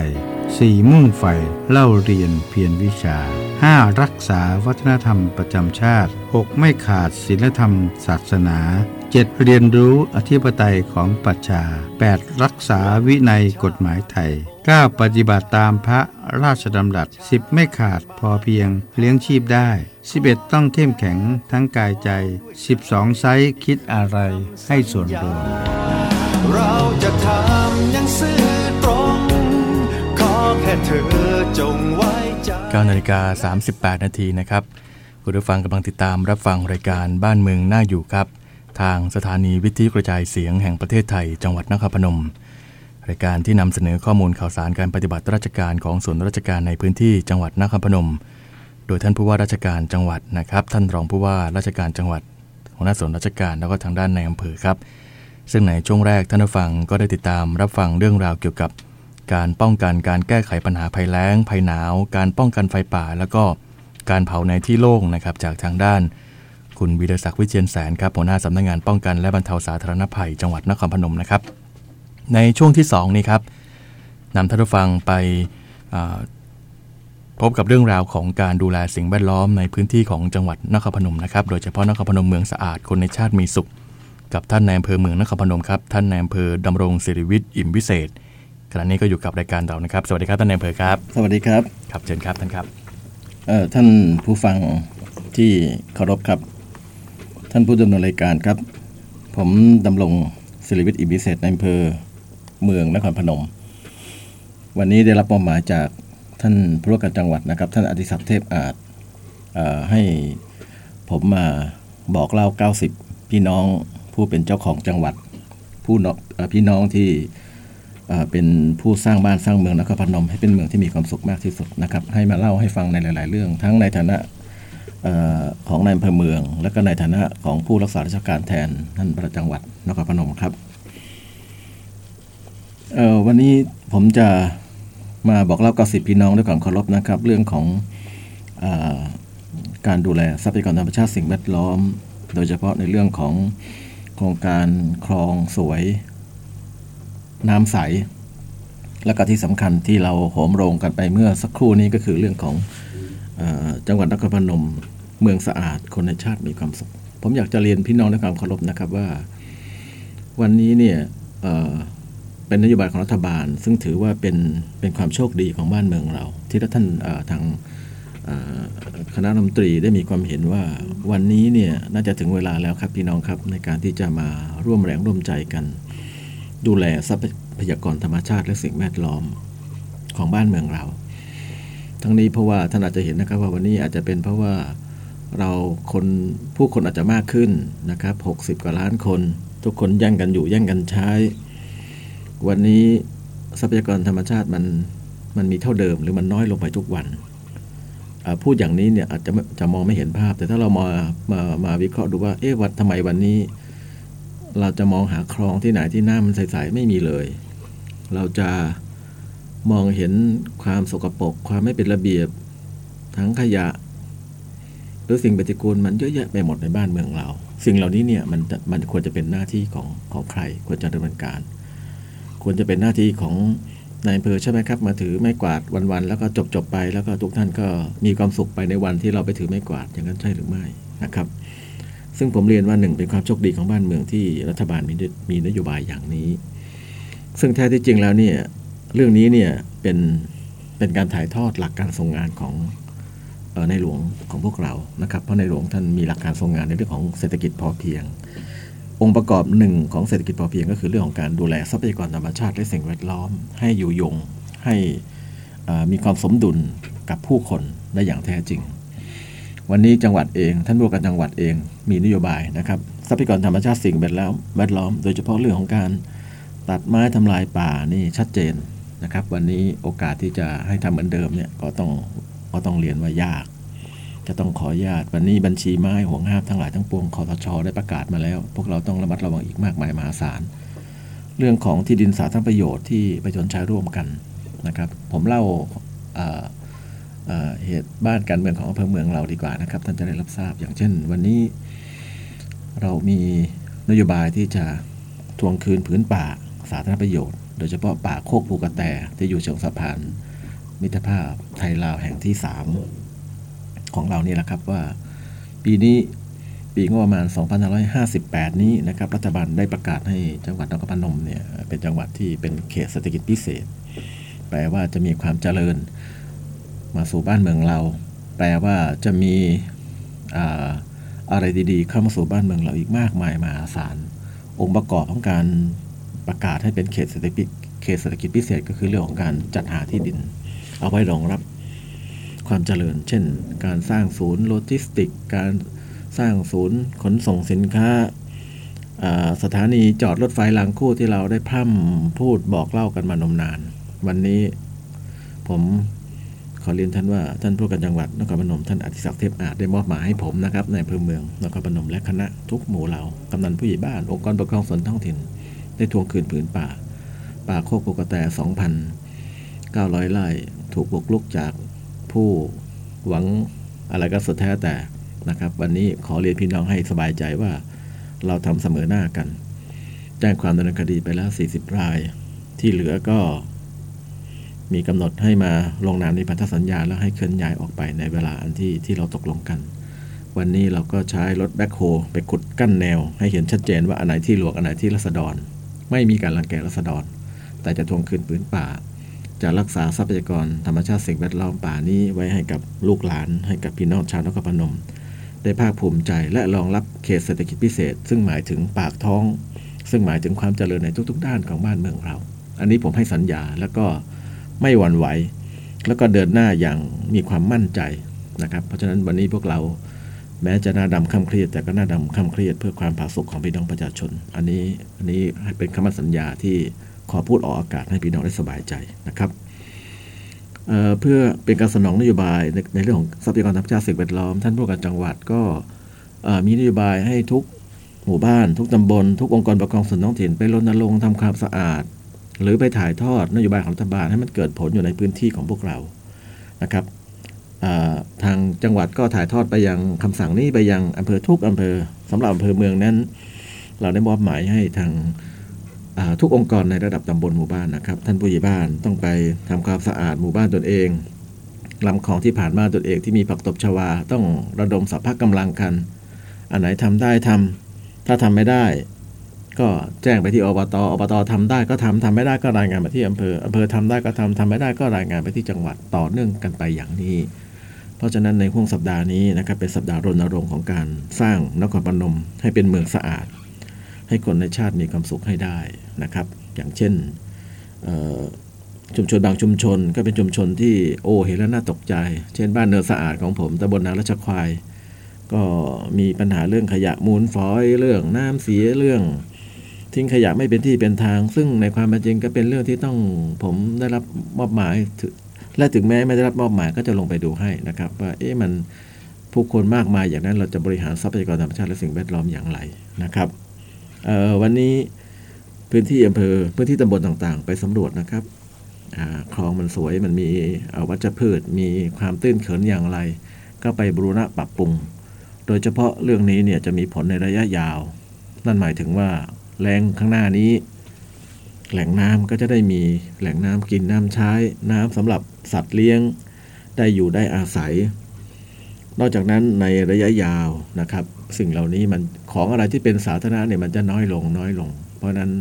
4. มุ่งใฝ่เล่าเรียนเพียรวิชา 5. รักษาวัฒนธรรมประจำชาติ 6. ไม่ขาดศีลธรรม ศาสนา 7. เรียนรู้อธิปไตยของประชา 8. รักษาวินัยกฎหมายไทย 9. ปฏิบัติตามพระราชดำรัส 10. ไม่ขาดพอเพียงเลี้ยงชีพได้ 11. ต้องเข้มแข็งทั้งกายใจ 12. ไซคิดอะไรให้ส่วนรวมเราจะทำยังซื่อตรง ขอแค่เธอจงไว้ใจ9นาฬิกา38 นาทีนะครับ คุณผู้ฟังกำลังติดตามรับฟังรายการบ้านเมืองน่าอยู่ครับ ทางสถานีวิทยุกระจายเสียงแห่งประเทศไทย จังหวัดนครพนม รายการที่นำเสนอข้อมูลข่าวสารการปฏิบัติราชการของส่วนราชการในพื้นที่จังหวัดนครพนม โดยท่านผู้ว่าราชการจังหวัดนะครับ ท่านรองผู้ว่าราชการจังหวัดหัวหน้าส่วนราชการแล้วก็ทางด้านในอำเภอครับ ซึ่งในช่วงแรกท่านผู้ฟังก็ได้ติดตามรับฟังเรื่องราวเกี่ยวกับ การป้องกันการแก้ไขปัญหาภัยแล้งภัยหนาว การป้องกันไฟป่า แล้วก็การเผาในที่โล่งนะครับจากทางด้าน คุณวีรศักดิ์วิเชียนแสนครับหัวหน้าสำนักงานป้องกันและบรรเทาสาธารณภัยจังหวัดนครพนมนะครับ ในช่วงที่2นี้ครับนำท่านผู้ฟังไปพบกับเรื่องราวของการดูแลสิ่งแวดล้อมในพื้นที่ของจังหวัดนครพนมนะครับ โดยเฉพาะนครพนมเมืองสะอาดคนในชาติมีสุข กับท่านนายอำเภอเมืองนครพนมครับท่านนายอำเภอดำรงศิริวิทย์อิ่มวิเศษขณะนี้ก็อยู่กับรายการเรานะครับ สวัสดีครับท่านนายอำเภอครับ สวัสดีครับครับเชิญครับท่านครับเอ่อท่านผู้ฟังที่เคารพครับ ท่านผู้ดำเนินรายการครับ ผมดำรงศิริวิทย์อิบิเศษในอำเภอ เมืองนครพนม วันนี้ได้รับมอบหมายจากท่านผู้ว่าการจังหวัดนะครับ ท่านอดิศักดิ์เทพอาจให้ผมมาบอกเล่า 90 พี่น้องผู้เป็นเจ้าของจังหวัด ผู้พี่น้องที่เป็นผู้สร้างบ้านสร้างเมืองนครพนม ให้เป็นเมืองที่มีความสุขมากที่สุดนะครับ ให้มาเล่าให้ฟังในหลาย ๆ เรื่อง ทั้งในฐานะของนายอำเภอเมือง และก็ในฐานะของผู้รักษาราชการแทนท่านประจังหวัดนครพนมครับ เออวันนี้ผมจะมาบอกเล่ากับสิบพี่น้องด้วยความเคารพนะครับ เรื่องของอการดูแลทรัพยากรธรรมชาติสิ่งแวดล้อม โดยเฉพาะในเรื่องของโครงการคลองสวย น้ำใส และก็ที่สำคัญที่เราโหมโรงกันไปเมื่อสักครู่นี้ก็คือเรื่องของออจังหวัดนครพนมเมืองสะอาดคนในชาติมีความสุข ผมอยากจะเรียนพี่น้องด้วยความเคารพนะครับว่า วันนี้เนี่ย เป็นนโยบายของรัฐบาล ซึ่งถือว่าเป็นเป็นความโชคดีของบ้านเมืองเรา ที่ท่านทางคณะรัฐมนตรีได้มีความเห็นว่าวันนี้เนี่ยน่าจะถึงเวลาแล้วครับพี่น้องครับในการที่จะมาร่วมแรงร่วมใจกัน ดูแลทรัพยากรธรรมชาติและสิ่งแวดล้อมของบ้านเมืองเรา ทั้งนี้เพราะว่าท่านอาจจะเห็นนะครับว่าวันนี้อาจจะเป็นเพราะว่าเราคนผู้คนอาจจะมากขึ้นนะครับ 60 กว่าล้านคน ทุกคนแย่งกันอยู่แย่งกันใช้ วันนี้ทรัพยากรธรรมชาติมันมันมีเท่าเดิม หรือมันน้อยลงไปทุกวัน พูดอย่างนี้เนี่ยอาจจะจะมองไม่เห็นภาพ แต่ถ้าเรามามามาวิเคราะห์ดูว่าเอ๊ะวันทำไมวันนี้ เราจะมองหาคลองที่ไหนที่น้ำมันใสๆไม่มีเลย เราจะมองเห็นความสกปรกความไม่เป็นระเบียบทั้งขยะ หรือสิ่งปฏิกูลมันเยอะแยะไปหมดในบ้านเมืองเรา สิ่งเหล่านี้เนี่ยมันมันควรจะเป็นหน้าที่ของของใครควรจะดำเนินการ ควรจะเป็นหน้าที่ของนายอำเภอใช่ไหมครับ มาถือไม้กวาดวันๆแล้วก็จบจบไป แล้วก็ทุกท่านก็มีความสุขไปในวันที่เราไปถือไม้กวาดอย่างนั้นใช่หรือไม่นะครับ ซึ่งผมเรียนว่าหนึ่งเป็นความโชคดีของบ้านเมืองที่รัฐบาลมีนมีนโยบายอย่างนี้ ซึ่งแท้ที่จริงแล้วเนี่ยเรื่องนี้เนี่ยเป็นเป็นการถ่ายทอดหลักการทรงงานของออในหลวงของพวกเรานะครับ เพราะในหลวงท่านมีหลักการทรงงานในเรื่องของเศรษฐกิจพอเพียง องค์ประกอบหนึ่งของเศรษฐกิจพอเพียงก็คือเรื่องของการดูแลทรัพยากรธรรมชาติและสิ่งแวดล้อม ให้อยู่ยง ให้มีความสมดุลกับผู้คนได้อย่างแท้จริง วันนี้จังหวัดเอง ท่านผู้การจังหวัดเองมีนโยบายนะครับทรัพยากรธรรมชาติสิ่งแวดล้อมแวดล้อมโดยเฉพาะเรื่องของการตัดไม้ทำลายป่านี่ชัดเจนนะครับ วันนี้โอกาสที่จะให้ทำเหมือนเดิมเนี่ยก็ต้องก็ต้องเรียนว่ายาก จะต้องขอญาตวันนี้บัญชีไม้ห่วงห้ามทั้งหลายทั้งปวงคอสชอได้ประกาศมาแล้ว พวกเราต้องระมัดระวังอีกมากมายมหาศาล เรื่องของที่ดินสาธารณประโยชน์ที่ประชาชนใช้ร่วมกันนะครับ ผมเล่าเเเหตุบ้านการเมืองของอำเภอเมืองเราดีกว่านะครับ ท่านจะได้รับทราบอย่างเช่น วันนี้เรามีนโยบายที่จะทวงคืนผืนป่าสาธารณประโยชน์ โดยเฉพาะป่าโคกภูกระแตที่อยู่เชิงสะพานมิตรภาพไทยลาวแห่งที่สาม ของเรานี่แหละครับว่า ปีนี้ปีงบประมาณ 2558 นี้นะครับรัฐบาลได้ประกาศให้จังหวัดนครพนมเนี่ยเป็นจังหวัดที่เป็นเขตเศรษฐกิจพิเศษ แปลว่าจะมีความเจริญมาสู่บ้านเมืองเรา แปลว่าจะมีอะไรดีๆ เข้ามาสู่บ้านเมืองเราอีกมากมายมหาศาลองค์ประกอบของการประกาศให้เป็นเขตเศรษฐกิจเขตเศรษฐกิจพิเศษก็คือเรื่องของการจัดหาที่ดิน เอาไว้รองรับ ความเจริญ เช่น การสร้างศูนย์โลจิสติก การสร้างศูนย์ขนส่งสินค้า สถานีจอดรถไฟรางคู่ที่เราได้พร่ำพูดบอกเล่ากันมานมนาน วันนี้ผมขอเรียนท่านว่าท่านผู้การจังหวัดนครพนมท่านอธิศักดิ์เทพอาจได้มอบหมายให้ผมนะครับในอำเภอเมืองนครพนมและคณะทุกหมู่เหล่ากำนันผู้ใหญ่บ้านองค์กรปกครองส่วนท้องถิ่น ได้ทวงคืนผืนป่า ป่าโคกโกกแต2,900ไร่ถูกบุกลุกจาก ผู้หวังอะไรก็สุดแท้แต่นะครับ วันนี้ขอเรียนพี่น้องให้สบายใจว่าเราทำเสมอหน้ากัน แจ้งความดำเนินคดีไปแล้ว 40 ราย ที่เหลือก็มีกำหนดให้มาลงนามในพันธสัญญาแล้วให้เคลื่อนย้ายออกไปในเวลาอันที่ที่เราตกลงกัน วันนี้เราก็ใช้รถแบ็คโฮไปขุดกั้นแนว ให้เห็นชัดเจนว่าอันไหนที่หลวงอันไหนที่รัษฎร ไม่มีการรังแกรัษฎร แต่จะทวงคืนพื้นป่า จะรักษาทรัพยากรธรรมชาติสิ่งแวดล้อมป่านี้ไว้ให้กับลูกหลาน ให้กับพี่น้องชาวนครพนม ได้ภาคภูมิใจและรองรับเขตเศรษฐกิจพิเศษ ซึ่งหมายถึงปากท้อง ซึ่งหมายถึงความเจริญในทุกๆ ด้านของบ้านเมืองเรา อันนี้ผมให้สัญญาแล้วก็ไม่หวั่นไหวแล้วก็เดินหน้าอย่างมีความมั่นใจนะครับ เพราะฉะนั้นวันนี้พวกเราแม้จะหน้าดำคำเครียดแต่ก็หน้าดำคำเครียดเพื่อความผาสุกของพี่น้องประชาชน อันนี้อันนี้เป็นคำสัญญาที่ ขอพูดออกอากาศให้พี่น้องได้สบายใจนะครับเเพื่อเป็นการสนองนโยบายในในเรื่องของทรัพยากรธรรมชาติสิ่งแวดล้อม ท่านผู้การจังหวัดก็มีนโยบายให้ทุกหมู่บ้าน ทุกตำบล ทุกองค์กรปกครองส่วนท้องถิ่นไปรณรงค์ทำความสะอาด หรือไปถ่ายทอดนโยบายของรัฐบาลให้มันเกิดผลอยู่ในพื้นที่ของพวกเรานะครับทางจังหวัดก็ถ่ายทอดไปยังคำสั่งนี้ไปยังอำเภอทุกอำเภอสำหรับอำเภอเมืองนั้น เราได้มอบหมายให้ทาง ทุกองค์กรในระดับตำบลหมู่บ้านนะครับ ท่านผู้ใหญ่บ้านต้องไปทำความสะอาดหมู่บ้านตนเองลำคลองที่ผ่านมาตนเองที่มีผักตบชวา ต้องระดมสัพพะกำลังกัน อันไหนทำได้ทำถ้าทำไม่ได้ ก็แจ้งไปที่อบตอบตทำได้ก็ทำทำไม่ได้ก็รายงานไปที่อำเภออำเภอทำได้ก็ทำทำไม่ได้ก็รายงานไปที่จังหวัดต่อเนื่องกันไปอย่างนี้เพราะฉะนั้นในห่วงสัปดาห์นี้นะครับเป็นสัปดาห์รณรงค์ของการสร้างนครพนมให้เป็นเมืองสะอาด ให้คนในชาติมีความสุขให้ได้ นะครับอย่างเช่นชุมชนบางชุมชนก็เป็นชุมชนที่โอ้เห็นแล้วน่าตกใจ เช่นบ้านเนินสะอาดของผมตำบลนาราชควาย ก็มีปัญหาเรื่องขยะมูลฝอยเรื่องน้ำเสียเรื่อง ทิ้งขยะไม่เป็นที่เป็นทาง ซึ่งในความเป็นจริงก็เป็นเรื่องที่ต้องผมได้รับมอบหมาย และถึงแม้ไม่ได้รับมอบหมายก็จะลงไปดูให้นะครับ ว่าเอ๊ะมันผู้คนมากมายอย่างนั้นเราจะบริหารทรัพยากรธรรมชาติและสิ่งแวดล้อมอย่างไรนะครับวันนี้ พื้นที่อำเภอพื้นที่ตำบลต่างๆ ไปสำรวจนะครับคลองมันสวยมันมีวัชพืช มีความตื้นเขินอย่างไร ก็ไปบรูรณะปรับปรุง โดยเฉพาะเรื่องนี้เนี่ยจะมีผลในระยะยาว นั่นหมายถึงว่าแรงข้างหน้านี้ แหล่งน้ำก็จะได้มีแหล่งน้ำกินน้ำใช้ น้ำสำหรับสัตว์เลี้ยง ได้อยู่ได้อาศัย นอกจากนั้นในระยะยาวนะครับ สิ่งเหล่านี้มันของอะไรที่เป็นสาธารณะเนี่ยมันจะน้อยลงน้อยลง ราะนั้น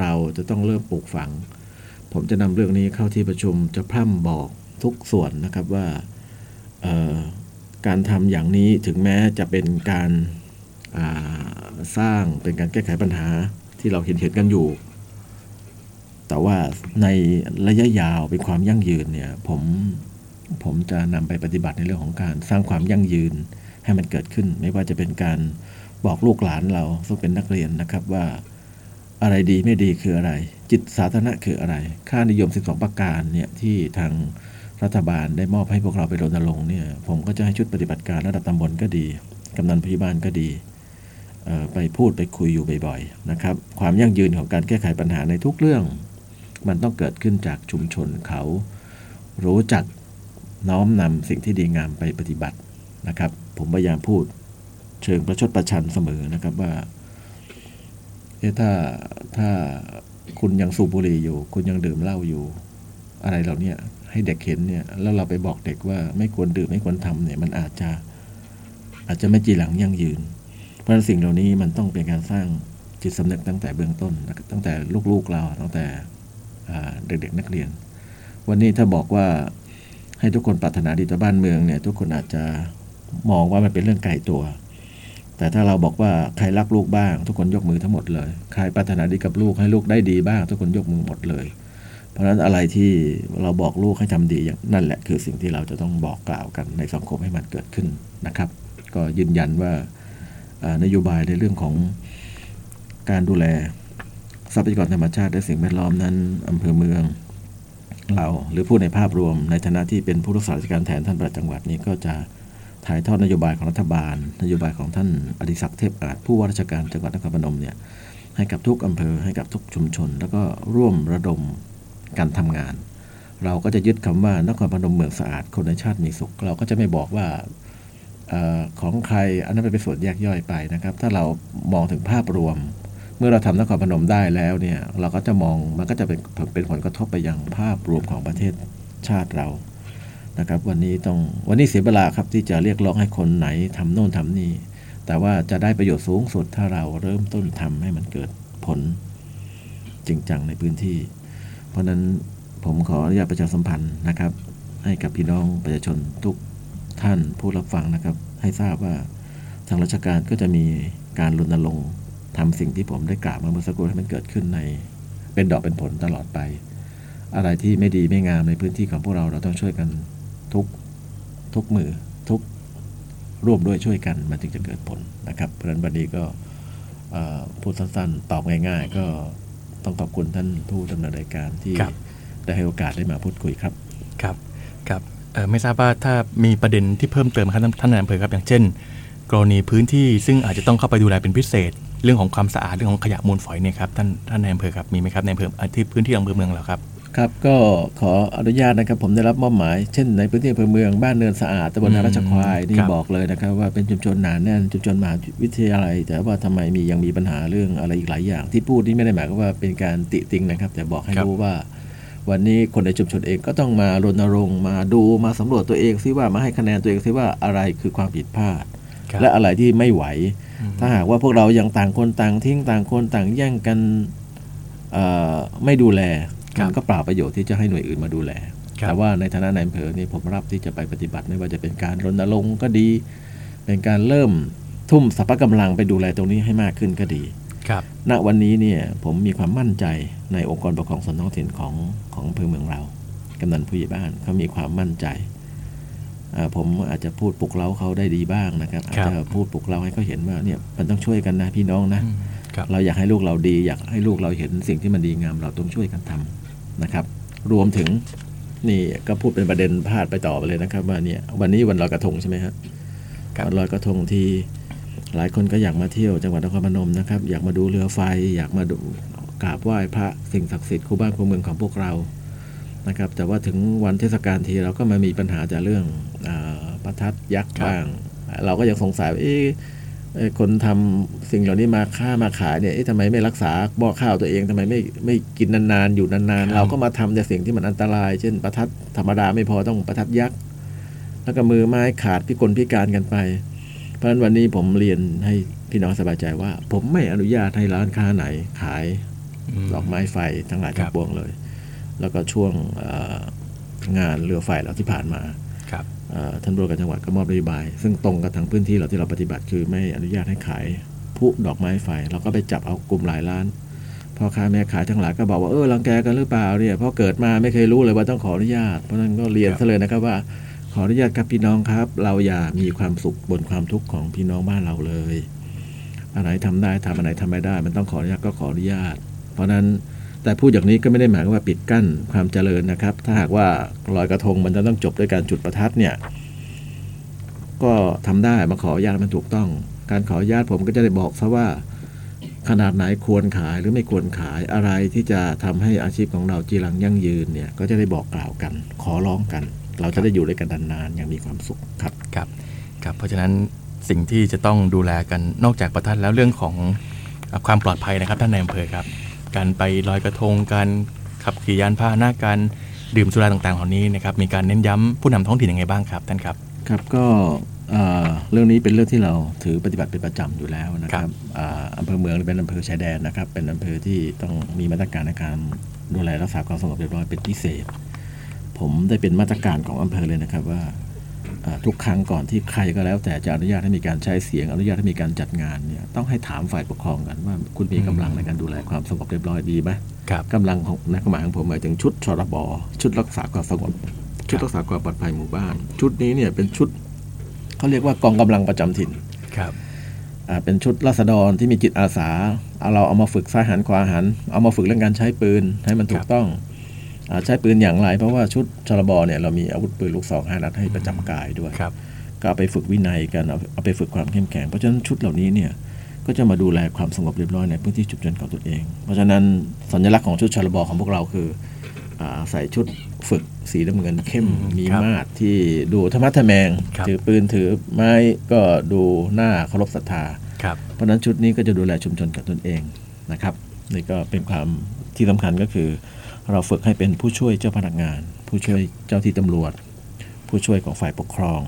เราจะต้องเริ่มปลูกฝัง ผมจะนำเรื่องนี้เข้าที่ประชุมจะพร่ำบอกทุกส่วนนะครับว่าการทำอย่างนี้ถึงแม้จะเป็นการสร้างเป็นการแก้ไขปัญหาที่เราเห็นเห็นกันอยู่ แต่ว่าในระยะยาวเป็นความยั่งยืนเนี่ยผมผมจะนำไปปฏิบัติในเรื่องของการสร้างความยั่งยืนให้มันเกิดขึ้น ไม่ว่าจะเป็นการบอกลูกหลานเราซึ่งเป็นนักเรียนนะครับว่า อะไรดีไม่ดีคืออะไร จิตสาธารณะคืออะไร ค่านิยม 12 ประการเนี่ยที่ทางรัฐบาลได้มอบให้พวกเราไปรณรงค์เนี่ยผมก็จะให้ชุดปฏิบัติการระดับตำบลก็ดี กำนันผู้ใหญ่บ้านก็ดีไปพูดไปคุยอยู่บ่อยๆนะครับความยั่งยืนของการแก้ไขปัญหาในทุกเรื่อง มันต้องเกิดขึ้นจากชุมชนเขา รู้จักน้อมนำสิ่งที่ดีงามไปปฏิบัตินะครับ ผมพยายามพูดเชิงประชดประชันเสมอนะครับว่า อ๊ะถ้าถ้าคุณยังสูบบุหรี่อยู่ คุณยังดื่มเหล้าอยู่ อะไรเหล่านี้ให้เด็กเห็นเนี่ย แล้วเราไปบอกเด็กว่าไม่ควรดื่มไม่ควรทำเนี่ย มันอาจจะ อาจจะไม่จีหลังยั่งยืน เพราะสิ่งเหล่านี้มันต้องเป็นการสร้างจิตสำนึกตั้งแต่เบื้องต้น ตั้งแต่ลูกๆเราตั้งแต่เด็กๆนักเรียน วันนี้ถ้าบอกว่าให้ทุกคนปรารถนาดีต่อบ้านเมืองเนี่ย ทุกคนอาจจะมองว่ามันเป็นเรื่องไกลตัว แต่ถ้าเราบอกว่าใครรักลูกบ้าง ทุกคนยกมือทั้งหมดเลย ใครปรารถนาดีกับลูกให้ลูกได้ดีบ้าง ทุกคนยกมือหมดเลย เพราะฉะนั้นอะไรที่เราบอกลูกให้ทำดีอย่างนั่นแหละคือสิ่งที่เราจะต้องบอกกล่าวกันในสังคมให้มันเกิดขึ้นนะครับ ก็ยืนยันว่านโยบายในเรื่องของการดูแลทรัพยากรธรรมชาติและสิ่งแวดล้อมนั้นอำเภอเมืองเราหรือผู้ในภาพรวมในฐานะที่เป็นผู้รักษาราชการแทนท่านประจังหวัดนี้ก็จะ ถ่ายทอดนโยบายของรัฐบาล นโยบายของท่านอดิศักดิ์เทพอาจผู้ว่าราชการจังหวัดนครพนมเนี่ยให้กับทุกอำเภอให้กับทุกชุมชน แล้วก็ร่วมระดมการทำงาน เราก็จะยึดคำว่านครพนมเมืองสะอาดคนในชาติมีสุข เราก็จะไม่บอกว่าออของใครอันนั้นเป็นส่วนแยกย่อยไปนะครับ ถ้าเรามองถึงภาพรวม เมื่อเราทำนครพนมได้แล้วเนี่ยเราก็จะมองมันก็จะเป็นเป็นผลกระทบไปยังภาพรวมของประเทศชาติเรา นะครับ วันนี้ต้องวันนี้เสียเวลาครับที่จะเรียกร้องให้คนไหนทำโน่นทำนี่ แต่ว่าจะได้ประโยชน์สูงสุดถ้าเราเริ่มต้นทำให้มันเกิดผลจริงจังในพื้นที่ เพราะฉะนั้นผมขออนุญาตประชาสัมพันธ์นะครับ ให้กับพี่น้องประชาชนทุกท่านผู้รับฟังนะครับ ให้ทราบว่าทางราชการก็จะมีการรณรงค์ทำสิ่งที่ผมได้กล่าวมาเมื่อสักครู่ให้มันเกิดขึ้นใน เป็นดอกเป็นผลตลอดไป อะไรที่ไม่ดีไม่งามในพื้นที่ของพวกเราเราต้องช่วยกัน ทุกมือทุกร่วมด้วยช่วยกันมันจึงจะเกิดผลนะครับ เพราะฉะนั้นวันนี้ก็เอ่อพูดสั้นๆ ตอบง่าย ๆ ก็ต้องขอบคุณท่านผู้ดำเนินรายการที่ครับได้ให้โอกาสได้มาพูดคุยครับ ครับครับเอ่อไม่ทราบว่าถ้ามีประเด็นที่เพิ่มเติมครับท่านท่านนายอำเภอครับอย่างเช่น กรณีพื้นที่ซึ่งอาจจะต้องเข้าไปดูแลเป็นพิเศษ เรื่องของความสะอาดเรื่องของขยะมูลฝอยเนี่ยครับท่านท่านนายอำเภอครับมีไหมครับในอำเภออ่าที่พื้นที่อำเภอเมืองเราครับ ครับก็ขออนุญาตนะครับผมได้รับมอบหมายเช่นในพื้นที่อำเภอเมืองบ้านเนินสะอาดตำบลอืมนาราชควายนี่ครับ บอกเลยนะครับ ว่าเป็นชุมชนหนาแน่นชุมชนมหาวิทยาลัย แต่ว่าทำไมมียังมีปัญหาเรื่องอะไรอีกหลายอย่าง ที่พูดนี่ไม่ได้หมายความว่าเป็นการติติงนะครับ แต่บอกให้รู้ว่า วันนี้คนในชุมชนเองก็ต้องมารณรงค์มาดูมาสำรวจตัวเองซิว่ามาให้คะแนนตัวเองซิว่าอะไรคือความผิดพลาด ครับ และอะไรที่ไม่ไหว อืม ถ้าหากว่าพวกเรายังต่างคนต่างทิ้งต่างคนต่างแย่งกันเอ่อไม่ดูแลครับ มันก็เปล่าประโยชน์ที่จะให้หน่วยอื่นมาดูแลครับแต่ว่าในฐานะนายอำเภอนี่ผมรับที่จะไปปฏิบัติไม่ว่าจะเป็นการรณรงค์ก็ดี เป็นการเริ่มทุ่มสรรพกำลังไปดูแลตรงนี้ให้มากขึ้นก็ดีครับณวันนี้เนี่ยผมมีความมั่นใจในองค์กรปกครองส่วนท้องถิ่นของของอำเภอเมืองเรา กำนันผู้ใหญ่บ้านเขามีความมั่นใจอ่าผมอาจจะพูดปลุกเร้าเขาได้ดีบ้างนะครับอาจจะพูดปลุกเร้าให้เขาเห็นว่าเนี่ยมันต้องช่วยกันนะพี่น้องนะอืมครับเราอยากให้ลูกเราดี อยากให้ลูกเราเห็นสิ่งที่มันดีงามเราต้องช่วยกันทำ นะครับ รวมถึงนี่ก็พูดเป็นประเด็นพาดไปต่อไปเลยนะครับ ว่าเนี่ยวันนี้วันลอยกระทงใช่ไหมฮะครับวันลอยกระทงที่หลายคนก็อยากมาเที่ยวจังหวัดนครพนมนะครับ อยากมาดูเรือไฟ อยากมาดูกราบไหว้พระสิ่งศักดิ์สิทธิ์คู่บ้านคู่เมืองของพวกเรานะครับ แต่ว่าถึงวันเทศกาลทีเราก็มามีปัญหาจากเรื่องอาประทัดยักษ์ครับบ้าง เราก็ยังสงสัยว่าเอ๊ะเอ่อ คนทำสิ่งเหล่านี้มาค่ามาขายเนี่ยเอ๊ะทำไมไม่รักษาบ่อข้าวตัวเองทำไมไม่ไม่กินนานๆ อยู่นานๆ เราก็มาทำแต่สิ่งที่มันอันตราย เช่น ประทัดธรรมดาไม่พอต้องประทัดยักษ์แล้วก็มือไม้ขาดพิกลพิการกันไป เพราะฉะนั้นวันนี้ผมเรียนให้พี่น้องสบายใจว่า ผมไม่อนุญาตให้ร้านค้าไหนขายมดอกไม้ไฟทั้งหลายครัทั้บงปวงเลย แล้วก็ช่วงเอ่องานเรือไฟเราที่ผ่านมาครับเอ่อ ท่านผู้ว่าการจังหวัดก็มอบนโยบาย ซึ่งตรงกับทางพื้นที่เราที่เราปฏิบัติคือไม่อนุญาตให้ขายพลุดอกไม้ไฟ เราก็ไปจับเอากลุ่มหลายร้านพ่อค้าแม่ขายทั้งหลายก็บอกว่าเออรังแกกันหรือเปล่าเนี่ยเพราะเกิดมาไม่เคยรู้เลยว่าต้องขออนุญาต เพราะนั้นก็เรียนซะเลยนะครับว่า ขออนุญาตครับพี่น้องครับ เราอย่ามีความสุขบนความทุกข์ของพี่น้องบ้านเราเลยอะไรทำได้ทำอะไรทำไม่ได้ มันต้องขออนุญาตก็ขออนุญาต เพราะนั้น แต่พูดอย่างนี้ก็ไม่ได้หมายว่าปิดกั้นความเจริญนะครับ ถ้าหากว่าลอยกระทงมันจะต้องจบด้วยการจุดประทัดเนี่ย ก็ทำได้มาขออนุญาตมันถูกต้อง การขออนุญาตผมก็จะได้บอกซะว่า ขนาดไหนควรขายหรือไม่ควรขายอะไรที่จะทำให้อาชีพของเราจีรังยั่งยืนเนี่ย ก็จะได้บอกกล่าวกัน ขอร้องกัน เราจะได้อยู่ด้วยกันนานๆอย่างมีความสุขครับครับครับเพราะฉะนั้นสิ่งที่จะต้องดูแลกันนอกจากประทัดแล้วเรื่องของความปลอดภัยนะครับท่านนายอำเภอครับ การไปลอยกระทงการขับขี่ยานพาหนะการดื่มสุราต่างๆเหล่านี้นะครับมีการเน้นย้ำผู้นำท้องถิ่นยังไงบ้างครับท่านครับครับก็เอ่อเรื่องนี้เป็นเรื่องที่เราถือปฏิบัติเป็นประจำอยู่แล้วนะคครัรับบอ่าอำเภอเมืองเป็นอำเภอชายแดนนะครับ เป็นอำเภอที่ต้องมีมาตรการในการดูแลรักษาความสงบเรียบร้อยเป็นพิเศษ ผมได้เป็นมาตรการของอำเภอเลยนะครับว่าอ่า ทุกครั้งก่อนที่ใครก็แล้ว แต่จะอนุญาตให้มีการใช้เสียงอนุญาตให้มีการจัดงานเนี่ยต้องให้ถามฝ่ายปกครองกันว่าคุณมีกำลังในการดูแลความสงบเรียบร้อยดีไหมครับกำลังของนักหมายของผมหมายถึงชุดชรบชุดรักษาความสงบชุดรักษาความปลอดภัยหมู่บ้าน ชุดนี้เนี่ยเป็นชุดเขาเรียกว่ากองกำลังประจำถิ่นครับอ่าเป็นชุดราษฎรที่มีจิตอาสาเอาเราเอามาฝึกซ้ายหันขวาหัน เอามาฝึกเรื่องการใช้ปืนให้มันถูกต้องอา ใช้ปืนอย่างไร เพราะว่าชุดชลบเนี่ยเรามีอาวุธปืนลูกซองห้านัดให้ประจำกายด้วยครับก็เอาไปฝึกวินัยกันเอาเอาไปฝึกความเข้มแข็ง เพราะฉะนั้นชุดเหล่านี้เนี่ยก็จะมาดูแลความสงบเรียบร้อยในพื้นที่ชุมชนของตนเอง เพราะฉะนั้นสัญลักษณ์ของชุดชลบของพวกเราคืออาใส่ชุดฝึกสีน้ำเงินเข้มอืมมีครับมาดที่ดูธรรมะทะแมงครับถือปืนถือไม้ก็ดูหน้าเคารพศรัทธาครับเพราะฉะนั้นชุดนี้ก็จะดูแลชุมชนกับตนเองนะครับนี่ก็เป็นความที่สำคัญก็คือ เราฝึกให้เป็นผู้ช่วยเจ้าพนักงาน ผู้ช่วยเจ้าที่ตำรวจ ผู้ช่วยของฝ่ายปกครอง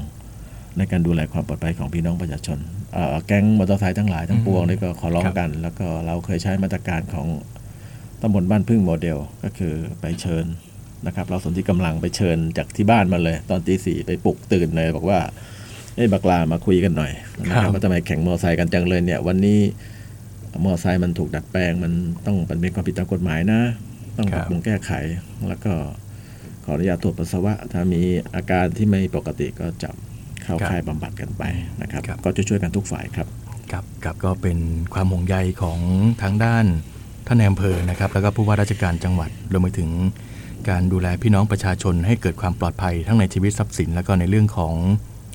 ในการดูแลความปลอดภัยของพี่น้องประชาชนเอ่อแก๊งมอเตอร์ไซค์ทั้งหลายทั้งปวงนี่ก็ขอร้องกัน แล้วก็เราเคยใช้มาตรการของตำบลบ้านพึ่งโมเดลก็คือไปเชิญนะครับเราสนที่กำลังไปเชิญจากที่บ้านมาเลย ตอนตีสี่ไปปลุกตื่นเลยบอกว่าเอ้ยบักลามาคุยกันหน่อยนะคครัรับบว่าทำไมแข่งมอเตอร์ไซค์กันจังเลยเนี่ยวันนี้มอเตอร์ไซค์มันถูกดัดแปลงมันต้องมันเป็นความผิดตามกฎหมายนะ ต้องปรับปรุงแก้ไข แล้วก็ขออนุญาตตรวจปัสสาวะ ถ้ามีอาการที่ไม่ปกติก็จับเข้าครับค่ายบำบัดกันไปนะครับครับ ก็จะช่วยกันทุกฝ่ายครับครับครับก็เป็นความห่วงใยของทางด้านท่านนายอำเภอนะครับ แล้วก็ผู้ว่าราชการจังหวัดรวมไปถึงการดูแลพี่น้องประชาชนให้เกิดความปลอดภัยทั้งในชีวิตทรัพย์สิน แล้วก็ในเรื่องของ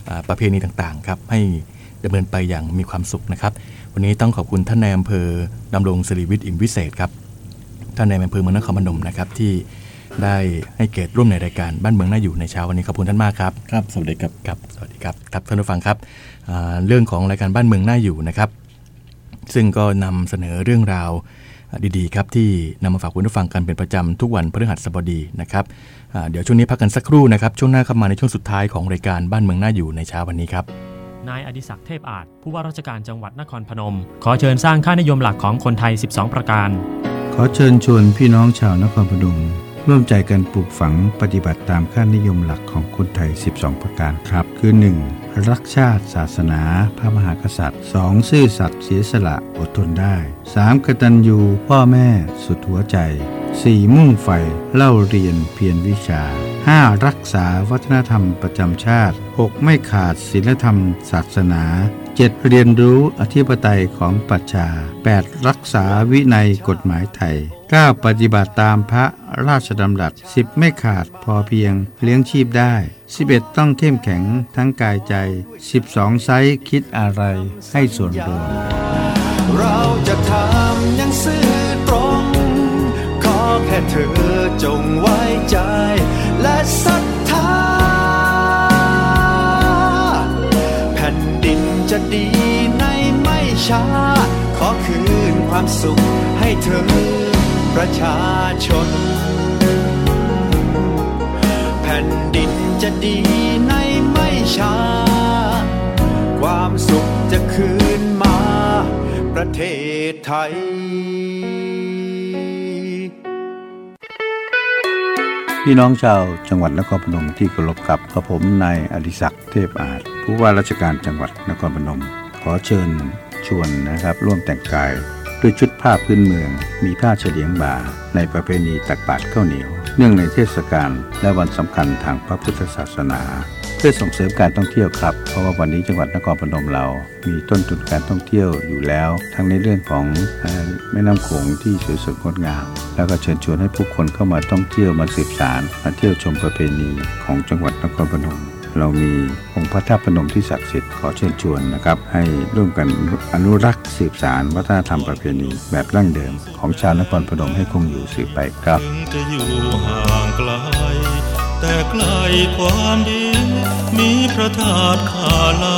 อาประเพณีต่างๆครับให้ดำเนินไปอย่างมีความสุขนะครับ วันนี้ต้องขอบคุณท่านนายอำเภอดำรงศิริวิทย์อิ่มวิเศษครับ ท่านนายอำเภอเมืองนครพนมนะครับที่ได้ให้เกียรติร่วมในรายการบ้านเมืองน่าอยู่ในเช้าวันนี้ขอบคุณท่านมากครับครับสวัสดีครับครับสวัสดีครับครับท่านผู้ฟังครับอ่าเรื่องของรายการบ้านเมืองน่าอยู่นะครับ ซึ่งก็นำเสนอเรื่องราวดีๆครับที่นำมาฝากคุณผู้ฟังกันเป็นประจำทุกวันพฤหัสบดีนะครับอ่าเดี๋ยวช่วงนี้พักกันสักครู่นะครับ ช่วงหน้าเข้ามาในช่วงสุดท้ายของรายการบ้านเมืองน่าอยู่ในเช้าวันนี้ครับนายอดิศักดิ์เทพอาจผู้ว่าราชการจังหวัดนครพนม ขอเชิญสร้างค่านิยมหลักของคนไทย 12 ประการ ขอเชิญชวนพี่น้องชาวนครพนมร่วมใจกันปลูกฝังปฏิบัติตามค่านิยมหลักของคนไทย 12 ประการครับ คือ 1. รักชาติ ศาสนา พระมหากษัตริย์ 2. ซื่อสัตย์เสียสละอดทนได้ 3. กตัญญูพ่อแม่สุดหัวใจ 4. มุ่งใฝ่เล่าเรียนเพียรวิชา 5. รักษาวัฒนธรรมประจำชาติ 6. ไม่ขาดศีลธรรม ศาสนา 7. เรียนรู้อธิปไตยของปัจชา 8. รักษาวินัยกฎหมายไทย 9. ปฏิบัติตามพระราชดำรัส 10. ไม่ขาดพอเพียงเลี้ยงชีพได้ 11. ต้องเข้มแข็งทั้งกายใจ 12. ไซส์คิดอะไรให้ส่วนรวมเราจะทำอย่างซื่อตรง ขอแค่เธอจงไว้ใจและ ช้า ขอคืนความสุขให้เธอประชาชน แผ่นดินจะดีในไม่ช้า ความสุขจะคืนมา ประเทศไทยพี่น้องชาวจังหวัดนครพนมที่เคารพครับกระผมนายอดิศักดิ์เทพอาจผู้ว่าราชการจังหวัดนครพนม ขอเชิญ ชวนนะครับ ร่วมแต่งกาย ด้วยชุดผ้าพื้นเมือง มีผ้าเฉลียงบ่า ในประเพณีตักบาตรข้าวเหนียว เนื่องในเทศกาลและวันสำคัญทางพระพุทธศาสนา เพื่อส่งเสริมการท่องเที่ยวครับ เพราะว่าวันนี้จังหวัดนครพนมเรา มีต้นทุนการท่องเที่ยวอยู่แล้ว ทั้งในเรื่องของแม่น้ำโขงที่สวยสดงดงาม แล้วก็เชิญชวนให้ผู้คนเข้ามาท่องเที่ยวมาสืบสารมาเที่ยวชมประเพณีของจังหวัดนครพนม เรามีองค์พระธาตุพนมที่ศักดิ์สิทธิ์ขอเชิญชวนนะครับ ให้ร่วมกันอนุรักษ์สืบสารวัฒนธรรมประเพณีแบบดั้งเดิม ของชาวนครพนมให้คงอยู่สืบไปครับจะอยู่ห่างไกลแต่ไกลความดีมีพระธาตุขาลา